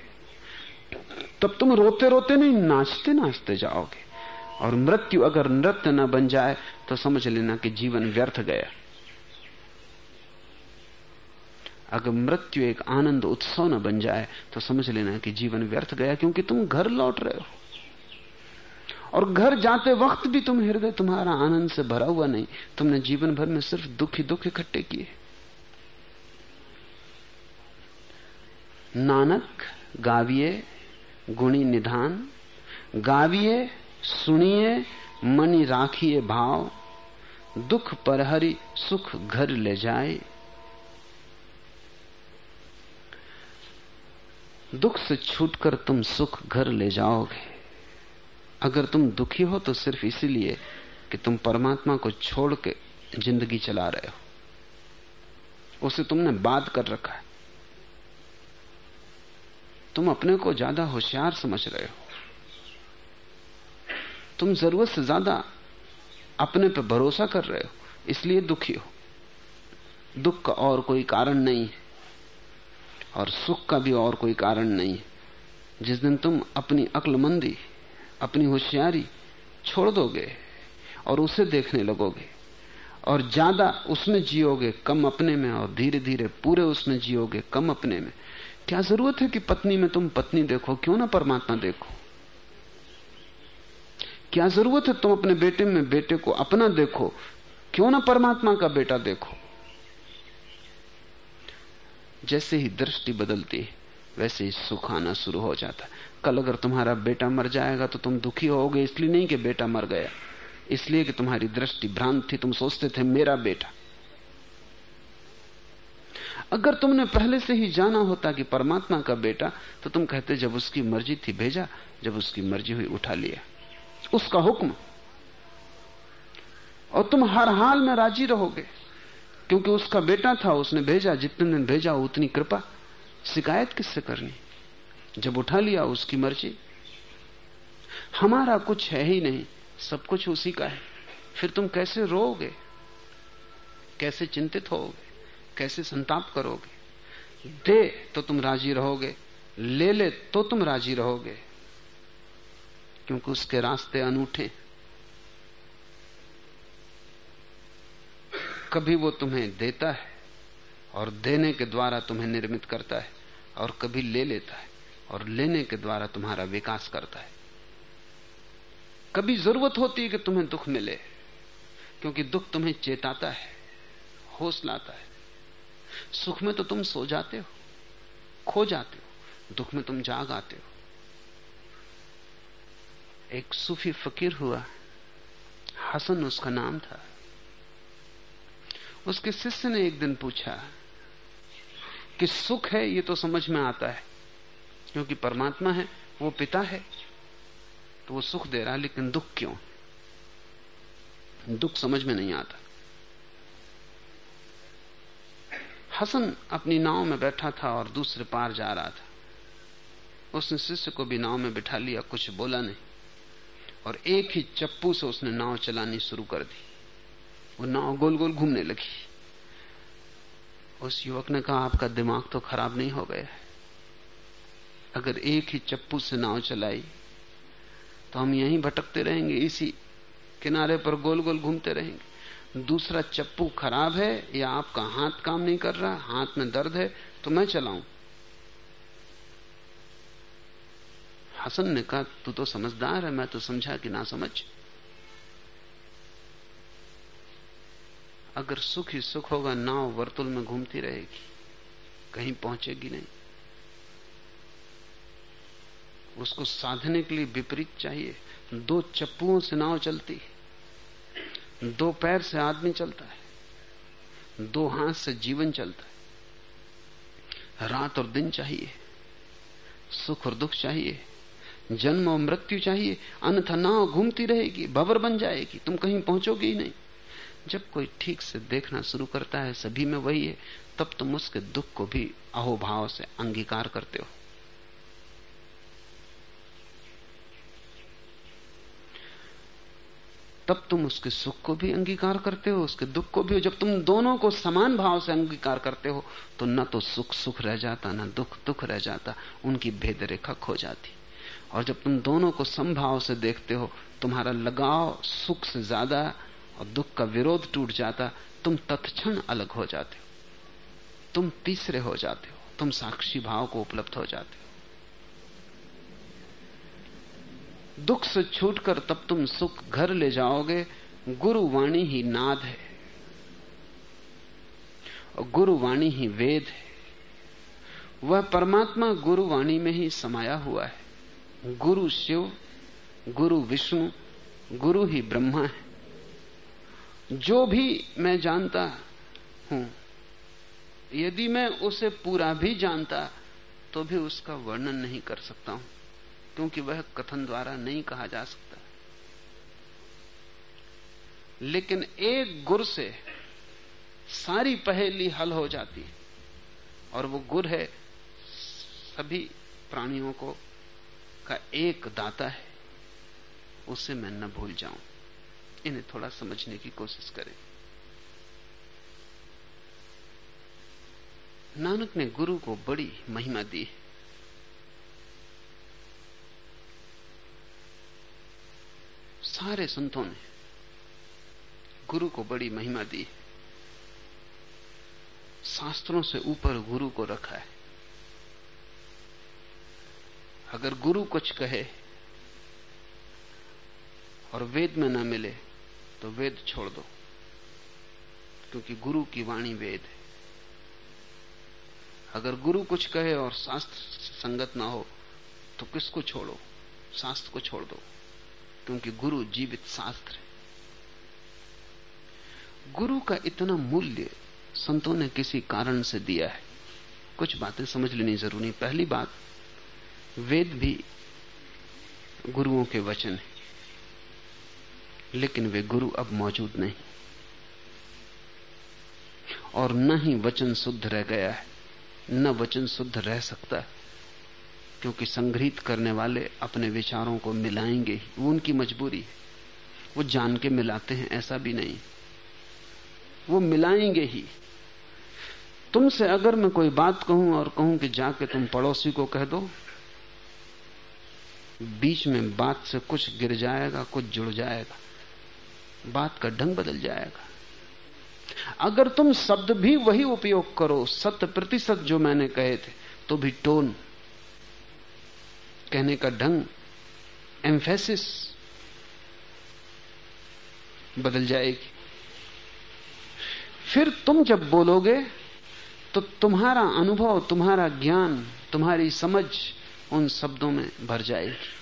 तब तुम रोते रोते नहीं, नाचते नाचते जाओगे और मृत्यु अगर नृत्य न बन जाए तो समझ लेना कि जीवन व्यर्थ गया। अगर मृत्यु एक आनंद उत्सव न बन जाए तो समझ लेना कि जीवन व्यर्थ गया, क्योंकि तुम घर लौट रहे हो। और घर जाते वक्त भी तुम हृदय तुम्हारा आनंद से भरा हुआ नहीं। तुमने जीवन भर में सिर्फ़ दुख ही दुख इकट्ठे किए। नानक गाविये गुणी निधान गाविये सुनिए, मनी राखिए भाव, दुख पर हरि सुख घर ले जाए। दुख से छूटकर तुम सुख घर ले जाओगे। अगर तुम दुखी हो तो सिर्फ़ इसीलिए कि तुम परमात्मा को छोड़ के ज़िंदगी चला रहे हो। उसे तुमने बात कर रखा है। तुम अपने को ज़्यादा होशियार समझ रहे हो। तुम ज़रूरत से ज़्यादा अपने पर भरोसा कर रहे हो, इसलिए दुखी हो। दुख का और कोई कारण नहीं है। और सुख का भी और कोई कारण नहीं है। जिस दिन तुम अपनी अक्लमंदी, अपनी होशियारी छोड़ दोगे और उसे देखने लगोगे और ज़्यादा उसमें जियोगे, कम अपने में और धीरे धीरे पूरे उसमें जियोगे, कम अपने में, क्या ज़रूरत है कि पत्नी में तुम पत्नी देखो? क्यों ना परमात्मा देखो? क्या ज़रूरत है तुम अपने बेटे में बेटे को अपना देखो? क्यों ना परमात्मा का बेटा देखो? जैसे ही दृष्टि बदलती है, वैसे ही सुख आना शुरू हो जाता है। कल अगर तुम्हारा बेटा मर जाएगा तो तुम दुखी होगे, इसलिए नहीं कि बेटा मर गया। इसलिए कि तुम्हारी दृष्टि भ्रांत थी, तुम सोचते थे, मेरा बेटा। अगर तुमने पहले से ही जाना होता कि परमात्मा का बेटा तो तुम कहते, जब उसकी मर्ज़ी थी, भेजा, जब उसकी मर्ज़ी हुई, उठा लिया। उसका हुक्म। और तुम हर हाल में राज़ी रहोगे। क्योंकि उसका बेटा था, उसने भेजा, जितने दिन भेजा, उतनी कृपा। शिकायत किससे करनी? जब उठा लिया उसकी मर्ज़ी। हमारा कुछ है ही नहीं, सब कुछ उसी का है। फिर तुम कैसे रोओगे? कैसे चिंतित होोगे कैसे संताप करोगे? दे तो तुम राज़ी रहोगे, ले ले तो तुम राज़ी रहोगे। क्योंकि उसके रास्ते अनूठे कभी वो तुम्हें देता है और देने के द्वारा तुम्हें निर्मित करता है और कभी ले लेता है और लेने के द्वारा तुम्हारा विकास करता है। कभी ज़रूरत होती है कि तुम्हें दुख मिले, क्योंकि दुख तुम्हें चेताता है होश लाता है। सुख में तो तुम सो जाते हो, खो जाते हो, दुख में तुम जाग आते हो। एक सूफी फकीर हुआ, हसन उसका नाम था। उसके शिष्य ने एक दिन पूछा कि सुख है, ये तो समझ में आता है, क्योंकि परमात्मा है, वो पिता है तो वो सुख दे रहा है, लेकिन दुख क्यों? दुख समझ में नहीं आता। हसन अपनी नाव में बैठा था और दूसरे पार जा रहा था। उसने शिष्य को भी नाव में बिठा लिया, कुछ बोला नहीं, और एक ही चप्पू से उसने नाव चलानी शुरू कर दी। वो नाव गोल गोल घूमने लगी। उस युवक ने कहा, आपका दिमाग तो खराब नहीं हो गया है। अगर एक ही चप्पू से नाव चलाई तो हम यहीं भटकते रहेंगे, इसी किनारे पर गोल गोल घूमते रहेंगे। दूसरा चप्पू खराब है, या आपका हाथ काम नहीं कर रहा, हाथ में दर्द है तो मैं चलाऊं। हसन ने कहा, तू तो समझदार है, मैं तो समझा कि ना समझ। अगर सुख ही सुख होगा, नाव वर्तुल में घूमती रहेगी। कहीं पहुंचेगी नहीं। उसको साधने के लिए विपरीत चाहिए। दो चप्पुओं से नाव चलती है। दो पैर से आदमी चलता है। दो हाथ से जीवन चलता है। रात और दिन चाहिए। सुख और दुख चाहिए। जन्म और मृत्यु चाहिए। अन्यथा नाव घूमती रहेगी, भवर बन जाएगी। तुम कहीं पहुंचोगे ही नहीं। जब कोई ठीक से देखना शुरू करता है, सभी में वही है, तब तुम उसके दुख को भी अहोभाव से अंगीकार करते हो। तब तुम उसके सुख को भी अंगीकार करते हो, उसके दुख को भी जब तुम दोनों को समान भाव से अंगीकार करते हो तो न तो सुख सुख रह जाता, न दुख दुख रह जाता, उनकी भेद रेखा खो जाती। और जब तुम दोनों को समभाव से देखते हो, तुम्हारा लगाव सुख से ज़्यादा और दुख का विरोध टूट जाता, तुम तत्क्षण अलग हो जाते हो। तुम तीसरे हो जाते हो। तुम साक्षी भाव को उपलब्ध हो जाते हो। दुख से छूटकर तब तुम सुख घर ले जाओगे। गुरु वाणी ही नाद है। और गुरु वाणी ही वेद है। वह परमात्मा गुरु वाणी में ही समाया हुआ है। गुरु शिव, गुरु विष्णु, गुरु ही ब्रह्मा है। जो भी मैं जानता हूँ, यदि मैं उसे पूरा भी जानता तो भी उसका वर्णन नहीं कर सकता हूँ, क्योंकि वह कथन द्वारा नहीं कहा जा सकता। लेकिन एक गुर से सारी पहेली हल हो जाती है, और वो गुर है सभी प्राणियों को का एक दाता है, उसे मैं न भूल जाऊँ। इन्हें थोड़ा समझने की कोशिश करें। नानक ने गुरु को बड़ी महिमा दी। सारे संतों ने गुरु को बड़ी महिमा दी। शास्त्रों से ऊपर गुरु को रखा है। अगर गुरु कुछ कहे और वेद में ना मिले तो वेद छोड़ दो, क्योंकि गुरु की वाणी वेद है। अगर गुरु कुछ कहे और शास्त्र संगत ना हो तो किसको छोड़ो? शास्त्र को छोड़ दो, क्योंकि गुरु जीवित शास्त्र है। गुरु का इतना मूल्य संतों ने किसी कारण से दिया है। कुछ बातें समझ लेनी ज़रूरी। पहली बात, वेद भी गुरुओं के वचन है। लेकिन वे गुरु अब मौजूद नहीं। और न ही वचन शुद्ध रह गया है, न वचन शुद्ध रह सकता है, क्योंकि संग्रहित करने वाले अपने विचारों को मिलाएँगे ही। वो उनकी मजबूरी है। वो जान के मिलाते हैं, ऐसा भी नहीं। वो मिलाएँगे ही। तुमसे अगर मैं कोई बात कहूँ और कहूँ कि जाके तुम पड़ोसी को कह दो, बीच में बात से कुछ गिर जाएगा, कुछ जुड़ जाएगा। बात का ढंग बदल जाएगा। अगर तुम शब्द भी वही उपयोग करो, शत प्रतिशत जो मैंने कहे थे तो भी टोन, कहने का ढंग एम्फेसिस बदल जाएगी। फिर तुम जब बोलोगे तो तुम्हारा अनुभव, तुम्हारा ज्ञान, तुम्हारी समझ उन शब्दों में भर जाएगी।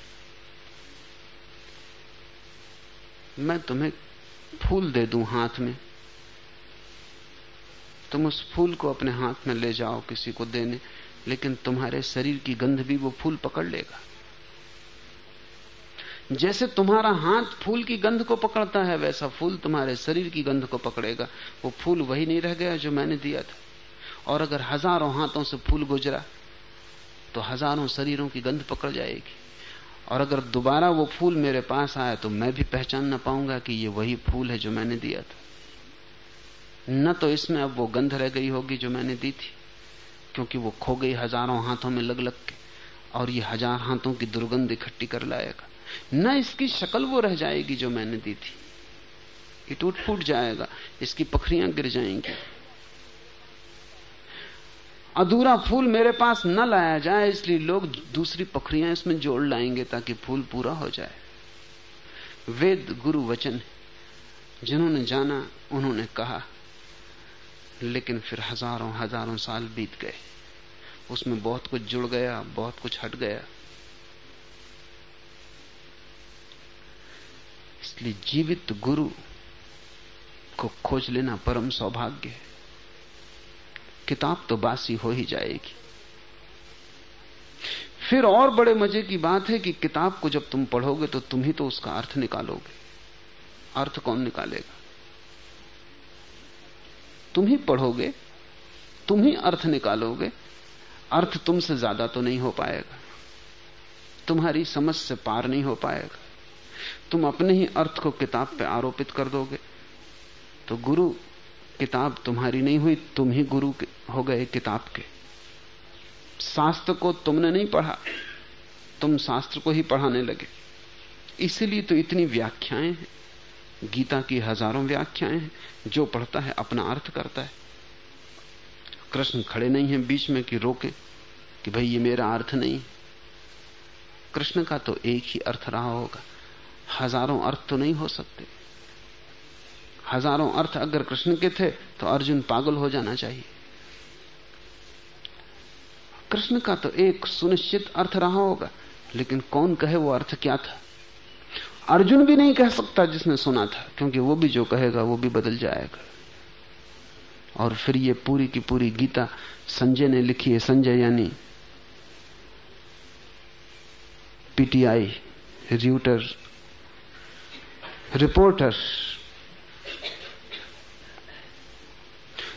मैं तुम्हें फूल दे दूँ हाथ में। तुम उस फूल को अपने हाथ में ले जाओ किसी को देने, लेकिन तुम्हारे शरीर की गंध भी वो फूल पकड़ लेगा। जैसे तुम्हारा हाथ फूल की गंध को पकड़ता है, वैसा फूल तुम्हारे शरीर की गंध को पकड़ेगा। वो फूल वही नहीं रह गया जो मैंने दिया था। और अगर हज़ारों हाथों से फूल गुजरा तो हज़ारों शरीरों की गंध पकड़ जाएगी। और अगर दोबारा वो फूल मेरे पास आया तो मैं भी पहचान ना पाऊँगा कि ये वही फूल है जो मैंने दिया था। न तो इसमें अब वो गंध रह गई होगी जो मैंने दी थी, क्योंकि वो खो गई हज़ारों हाथों में लग लग के, और ये हज़ार हाथों की दुर्गंध इकट्ठी कर लाएगा। न इसकी शक्ल वो रह जाएगी जो मैंने दी थी। ये टूट फूट जाएगा, इसकी पखरियाँ गिर जाएँगी। अधूरा फूल मेरे पास न लाया जाए, इसलिए लोग दूसरी पखरियाँ इसमें जोड़ लाएँगे ताकि फूल पूरा हो जाए। वेद गुरु वचन जिन्होंने जाना, उन्होंने कहा। लेकिन फिर हज़ारों हज़ारों साल बीत गए। उसमें बहुत कुछ जुड़ गया, बहुत कुछ हट गया। इसलिए जीवित गुरु को खोज लेना परम सौभाग्य है। किताब तो बासी हो ही जाएगी। फिर और बड़े मज़े की बात है कि किताब को जब तुम पढ़ोगे तो तुम ही तो उसका अर्थ निकालोगे। अर्थ कौन निकालेगा? तुम ही पढ़ोगे, तुम ही अर्थ निकालोगे, अर्थ तुमसे ज़्यादा तो नहीं हो पाएगा। तुम्हारी समझ से पार नहीं हो पाएगा। तुम अपने ही अर्थ को किताब पे आरोपित कर दोगे। तो गुरु किताब तुम्हारी नहीं हुई, तुम ही गुरु हो गए किताब के। शास्त्र को तुमने नहीं पढ़ा, तुम शास्त्र को ही पढ़ाने लगे। इसलिए तो इतनी व्याख्याएँ हैं। गीता की हज़ारों व्याख्याएँ हैं, जो पढ़ता है, अपना अर्थ करता है। कृष्ण खड़े नहीं हैं बीच में कि रोके, कि भाई ये मेरा अर्थ नहीं। कृष्ण का तो एक ही अर्थ रहा होगा। हज़ारों अर्थ तो नहीं हो सकते। हज़ारों अर्थ अगर कृष्ण के थे तो अर्जुन पागल हो जाना चाहिए। कृष्ण का तो एक सुनिश्चित अर्थ रहा होगा, लेकिन कौन कहे वो अर्थ क्या था? अर्जुन भी नहीं कह सकता जिसने सुना था, क्योंकि वो भी जो कहेगा, वो भी बदल जाएगा। और फिर ये पूरी की पूरी गीता संजय ने लिखी है, संजय यानी पीटीआई रिपोर्टर।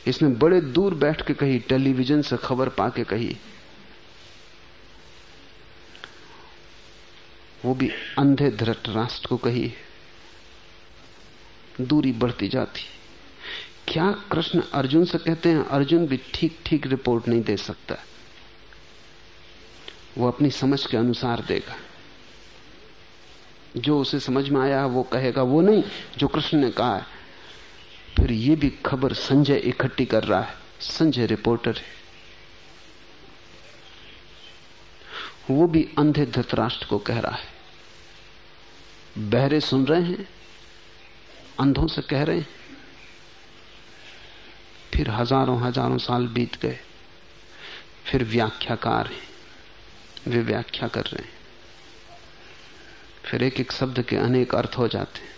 इसने बड़े दूर बैठ के कही, टेलीविज़न से खबर पाके कही। वो भी अंधे धृत राष्ट्र को कही, दूरी बढ़ती जाती। क्या कृष्ण अर्जुन से कहते हैं, अर्जुन भी ठीक ठीक रिपोर्ट नहीं दे सकता। वो अपनी समझ के अनुसार देगा। जो उसे समझ में आया, वो कहेगा, वो नहीं, जो कृष्ण ने कहा है फिर ये भी खबर संजय इकट्ठी कर रहा है। संजय रिपोर्टर है। वो भी अंधे धृतराष्ट्र को कह रहा है। बहरे सुन रहे हैं, अंधों से कह रहे हैं। फिर हज़ारों हज़ारों साल बीत गए। फिर व्याख्याकार हैं, वे व्याख्या कर रहे हैं। फिर एक एक शब्द के अनेक अर्थ हो जाते हैं।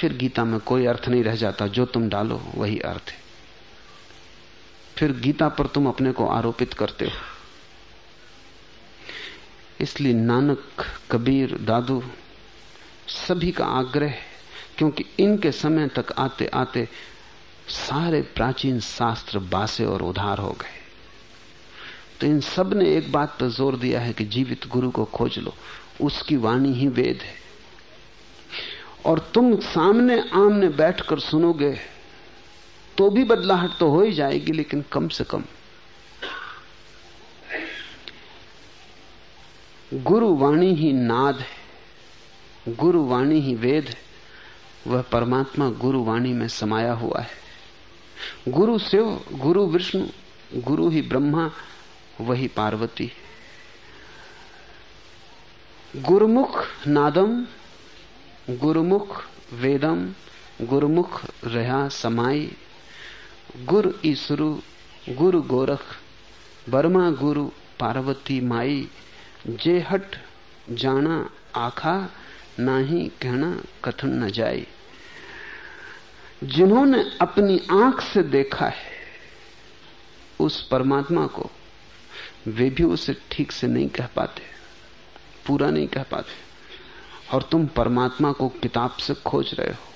फिर गीता में कोई अर्थ नहीं रह जाता, जो तुम डालो, वही अर्थ है। फिर गीता पर तुम अपने को आरोपित करते हो। इसलिए नानक, कबीर, दादू सभी का आग्रह क्योंकि इनके समय तक आते आते सारे प्राचीन शास्त्र बासे और उधार हो गए। तो इन सबने एक बात पर ज़ोर दिया है कि जीवित गुरु को खोज लो, उसकी वाणी ही वेद है। और तुम सामने आमने बैठकर सुनोगे तो भी बदलाहट तो हो ही जाएगी, लेकिन कम से कम। गुरु वाणी ही नाद है गुरु वाणी ही वेद है, वह परमात्मा गुरु वाणी में समाया हुआ है। गुरु शिव, गुरु विष्णु, गुरु ही ब्रह्मा, वही पार्वती। गुरुमुख नादम गुरुमुख वेदम, गुरुमुख रहा समाई। गुरु ईसरु, गुरु गोरख, बर्मा गुरु पार्वती माई। जे हट जाना आखा, नाही कहना कथन न जाए जिन्होंने अपनी आँख से देखा है, उस परमात्मा को वे भी उसे ठीक से नहीं कह पाते, पूरा नहीं कह पाते। और तुम परमात्मा को किताब से खोज रहे हो।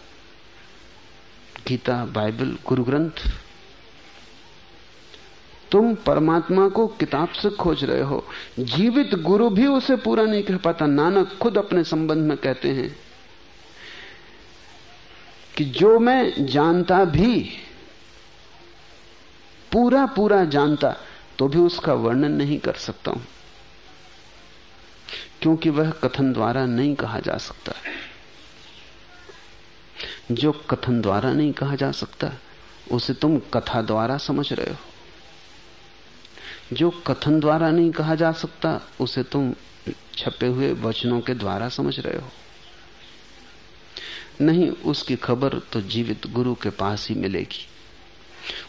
गीता, बाइबल गुरु ग्रंथ तुम परमात्मा को किताब से खोज रहे हो। जीवित गुरु भी उसे पूरा नहीं कह पाता। नानक खुद अपने संबंध में कहते हैं कि जो मैं जानता भी, पूरा पूरा जानता तो भी उसका वर्णन नहीं कर सकता हूँ। क्योंकि वह कथन द्वारा नहीं कहा जा सकता। जो कथन द्वारा नहीं कहा जा सकता, उसे तुम कथा द्वारा समझ रहे हो। जो कथन द्वारा नहीं कहा जा सकता, उसे तुम छपे हुए वचनों के द्वारा समझ रहे हो। नहीं, उसकी खबर तो जीवित गुरु के पास ही मिलेगी।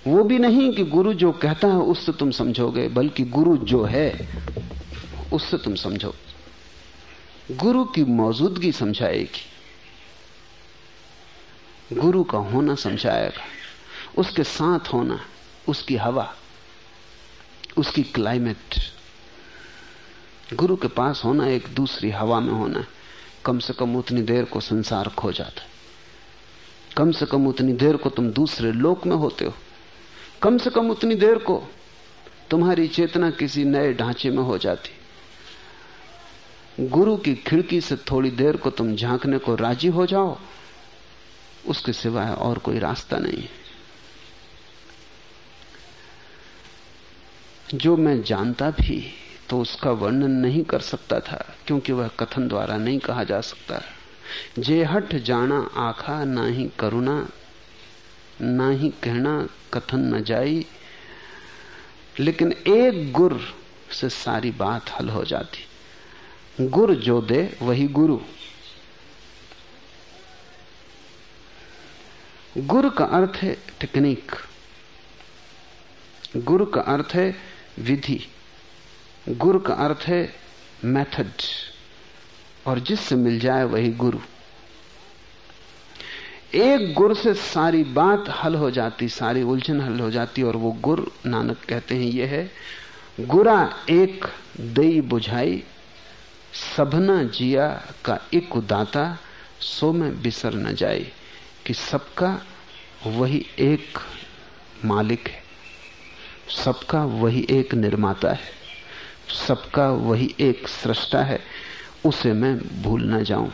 वो भी नहीं कि गुरु जो कहता है, उससे तुम समझोगे, बल्कि गुरु जो है, उससे तुम समझो गुरु की मौजूदगी समझाएगी। गुरु का होना समझाएगा। उसके साथ होना, उसकी हवा, उसकी क्लाइमेट। गुरु के पास होना एक दूसरी हवा में होना है कम से कम उतनी देर को संसार खो जाता है। कम से कम उतनी देर को तुम दूसरे लोक में होते हो। कम से कम उतनी देर को तुम्हारी चेतना किसी नए ढांचे में हो जाती। गुरु की खिड़की से थोड़ी देर को तुम झांकने को राज़ी हो जाओ, उसके सिवाय और कोई रास्ता नहीं है। जो मैं जानता भी तो उसका वर्णन नहीं कर सकता था, क्योंकि वह कथन द्वारा नहीं कहा जा सकता। जे हट जाना, आखा ना ही करुणा ना ही कहना कथन न जाई, लेकिन एक गुर से सारी बात हल हो जाती। गुर जो दे, वही गुरु। गुर का अर्थ है टेक्निक गुरु का अर्थ है विधि। गुरु का अर्थ है मेथड और जिससे मिल जाए वही गुरु। एक गुर से सारी बात हल हो जाती, सारी उलझन हल हो जाती, और वो गुर, नानक कहते हैं ये है, गुरा एक दई बुझाई सबना जिया का एक उदाता सो में बिसर न जाए कि सबका वही एक मालिक है। सबका वही एक निर्माता है। सबका वही एक सृष्टा है। उसे मैं भूल न जाऊँ।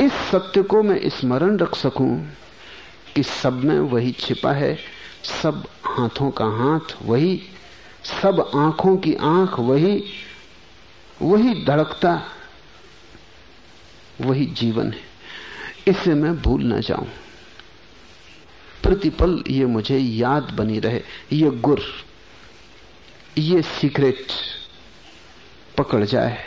इस सत्य को मैं स्मरण रख सकूँ कि सब में वही छिपा है। सब हाथों का हाथ वही, सब आँखों की आँख वही वही धड़कता, वही जीवन है। इसे मैं भूल ना जाऊँ। प्रतिपल ये मुझे याद बनी रहे। ये गुर, ये सीक्रेट पकड़ जाए।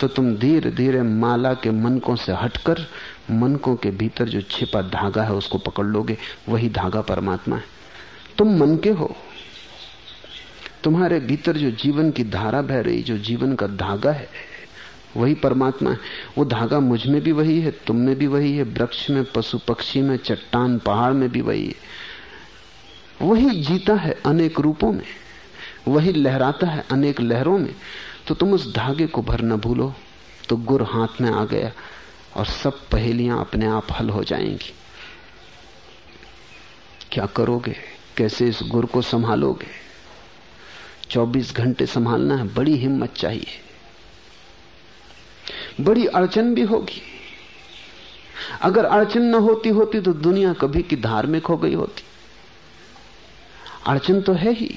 तो तुम धीरे धीरे माला के मनकों से हटकर, मनकों के भीतर जो छिपा धागा है उसको पकड़ लोगे। वही धागा परमात्मा है। तुम मन के हो। तुम्हारे भीतर जो जीवन की धारा बह रही, जो जीवन का धागा है, वही परमात्मा है। वो धागा मुझमें भी वही है, तुम में भी वही है, वृक्ष में, पशु पक्षी में, चट्टान, पहाड़ में भी वही है। वही जीता है अनेक रूपों में, वही लहराता है अनेक लहरों में। तो तुम उस धागे को भर न भूलो तो गुर हाथ में आ गया और सब पहेलियाँ अपने आप हल हो जाएँगी। क्या करोगे? कैसे इस गुर को संभालोगे? 24 घंटे संभालना है, बड़ी हिम्मत चाहिए। बड़ी अड़चन भी होगी। अगर अड़चन न होती होती तो दुनिया कभी की धार्मिक हो गई होती। अड़चन तो है ही,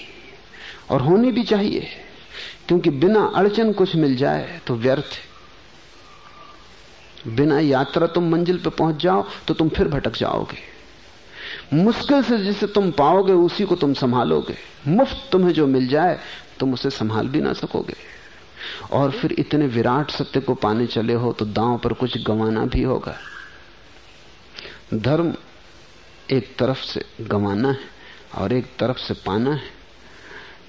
और होनी भी चाहिए, क्योंकि बिना अड़चन कुछ मिल जाए तो व्यर्थ है। बिना यात्रा तुम मंजिल पर पहुँच जाओ तो तुम फिर भटक जाओगे। मुश्किल से जिसे तुम पाओगे, उसी को तुम संभालोगे। मुफ़्त तुम्हें जो मिल जाए, तुम उसे संभाल भी ना सकोगे। और फिर इतने विराट सत्य को पाने चले हो तो दांव पर कुछ गंवाना भी होगा। धर्म एक तरफ़ से गंवाना है, और एक तरफ़ से पाना है।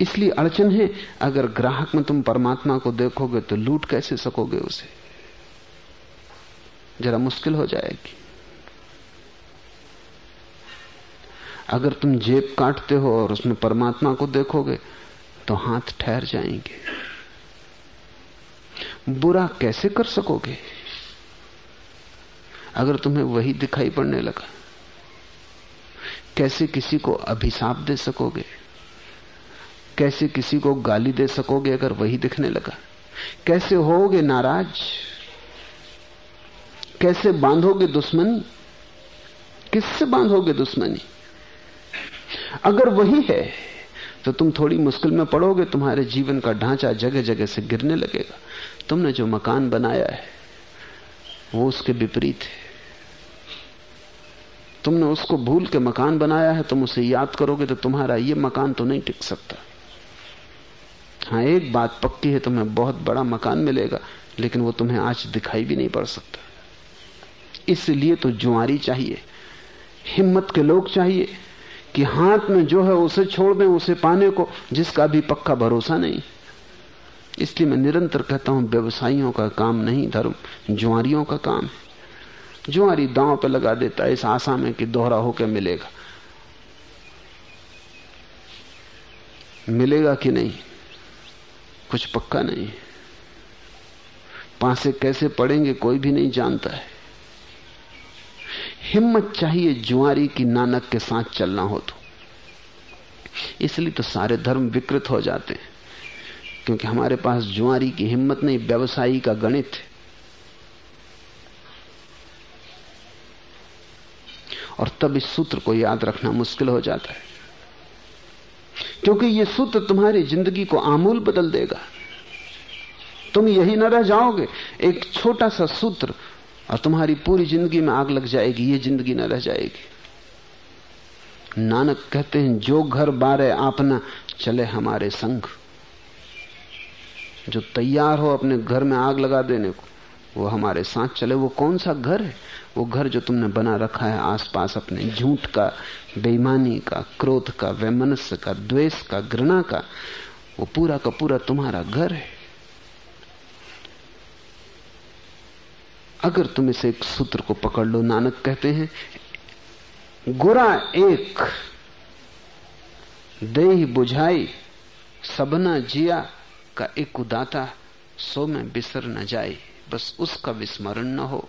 इसलिए अड़चन है, अगर ग्राहक में तुम परमात्मा को देखोगे तो लूट कैसे सकोगे उसे? जरा मुश्किल हो जाएगी। अगर तुम जेब काटते हो और उसमें परमात्मा को देखोगे तो हाथ ठहर जाएँगे। बुरा कैसे कर सकोगे? अगर तुम्हें वही दिखाई पड़ने लगा, कैसे किसी को अभिशाप दे सकोगे? कैसे किसी को गाली दे सकोगे अगर वही दिखने लगा? कैसे होगे नाराज़? कैसे बांधोगे दुश्मनी? किससे बांधोगे दुश्मनी? अगर वही है तो तुम थोड़ी मुश्किल में पड़ोगे, तुम्हारे जीवन का ढांचा जगह जगह से गिरने लगेगा। तुमने जो मकान बनाया है, वो उसके विपरीत है। तुमने उसको भूल के मकान बनाया है, तुम उसे याद करोगे तो तुम्हारा ये मकान तो नहीं टिक सकता। हाँ एक बात पक्की है, तुम्हें बहुत बड़ा मकान मिलेगा, लेकिन वो तुम्हें आज दिखाई भी नहीं पड़ सकता। इसलिए तो जुआरी चाहिए, हिम्मत के लोग चाहिए कि हाथ में जो है उसे छोड़ दें, उसे पाने को, जिसका भी पक्का भरोसा नहीं। इसलिए मैं निरंतर कहता हूँ, व्यवसायियों का काम नहीं, धर्म जुआरियों का काम है। जुआरी दांव पे लगा देता है, इस आशा में कि दोहरा होकर मिलेगा। मिलेगा कि नहीं? कुछ पक्का नहीं। पासे कैसे पड़ेंगे, कोई भी नहीं जानता है। हिम्मत चाहिए जुआरी की नानक के साथ चलना हो तो। इसलिए तो सारे धर्म विकृत हो जाते हैं, क्योंकि हमारे पास जुआरी की हिम्मत नहीं, व्यवसायी का गणित और तब इस सूत्र को याद रखना मुश्किल हो जाता है, क्योंकि यह सूत्र तुम्हारी ज़िंदगी को आमूल बदल देगा। तुम यही न रह जाओगे। एक छोटा सा सूत्र और तुम्हारी पूरी ज़िंदगी में आग लग जाएगी, ये ज़िंदगी न रह जाएगी। नानक कहते हैं, जो घर बारे आपना, चले हमारे संग। जो तैयार हो अपने घर में आग लगा देने को, वो हमारे साथ चले। वो कौन सा घर है? वो घर जो तुमने बना रखा है आसपास अपने झूठ का, बेईमानी का, क्रोध का, वैमनस्य का, द्वेष का, घृणा का, वो पूरा का पूरा तुम्हारा घर है। अगर तुम इसे एक सूत्र को पकड़ लो, नानक कहते हैं, गुरा एक दे बुझाई, सबना जिया का एक उदाता, सो में बिसर न जाए बस उसका विस्मरण न हो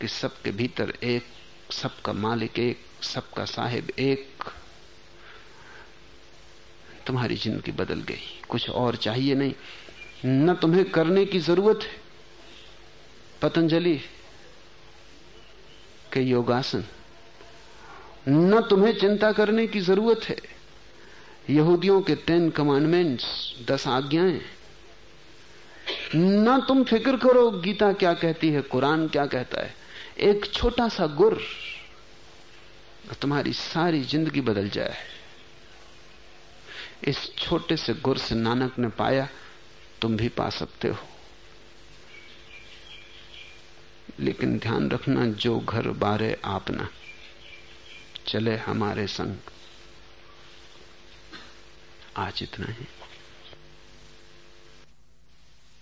कि सबके भीतर एक, सबका मालिक एक, सबका साहिब एक। तुम्हारी ज़िंदगी बदल गई। कुछ और चाहिए नहीं। न तुम्हें करने की ज़रूरत है। पतंजलि के योगासन। न तुम्हें चिंता करने की ज़रूरत है। यहूदियों के टेन कमांडमेंट्स दस आज्ञाएँ। न तुम फ़िक्र करो, गीता क्या कहती है, कुरान क्या कहता है। एक छोटा सा गुर तुम्हारी सारी ज़िंदगी बदल जाए। इस छोटे से गुर से नानक ने पाया, तुम भी पा सकते हो। लेकिन ध्यान रखना जो घर बारे आपना। चले हमारे संग। आज इतना ही।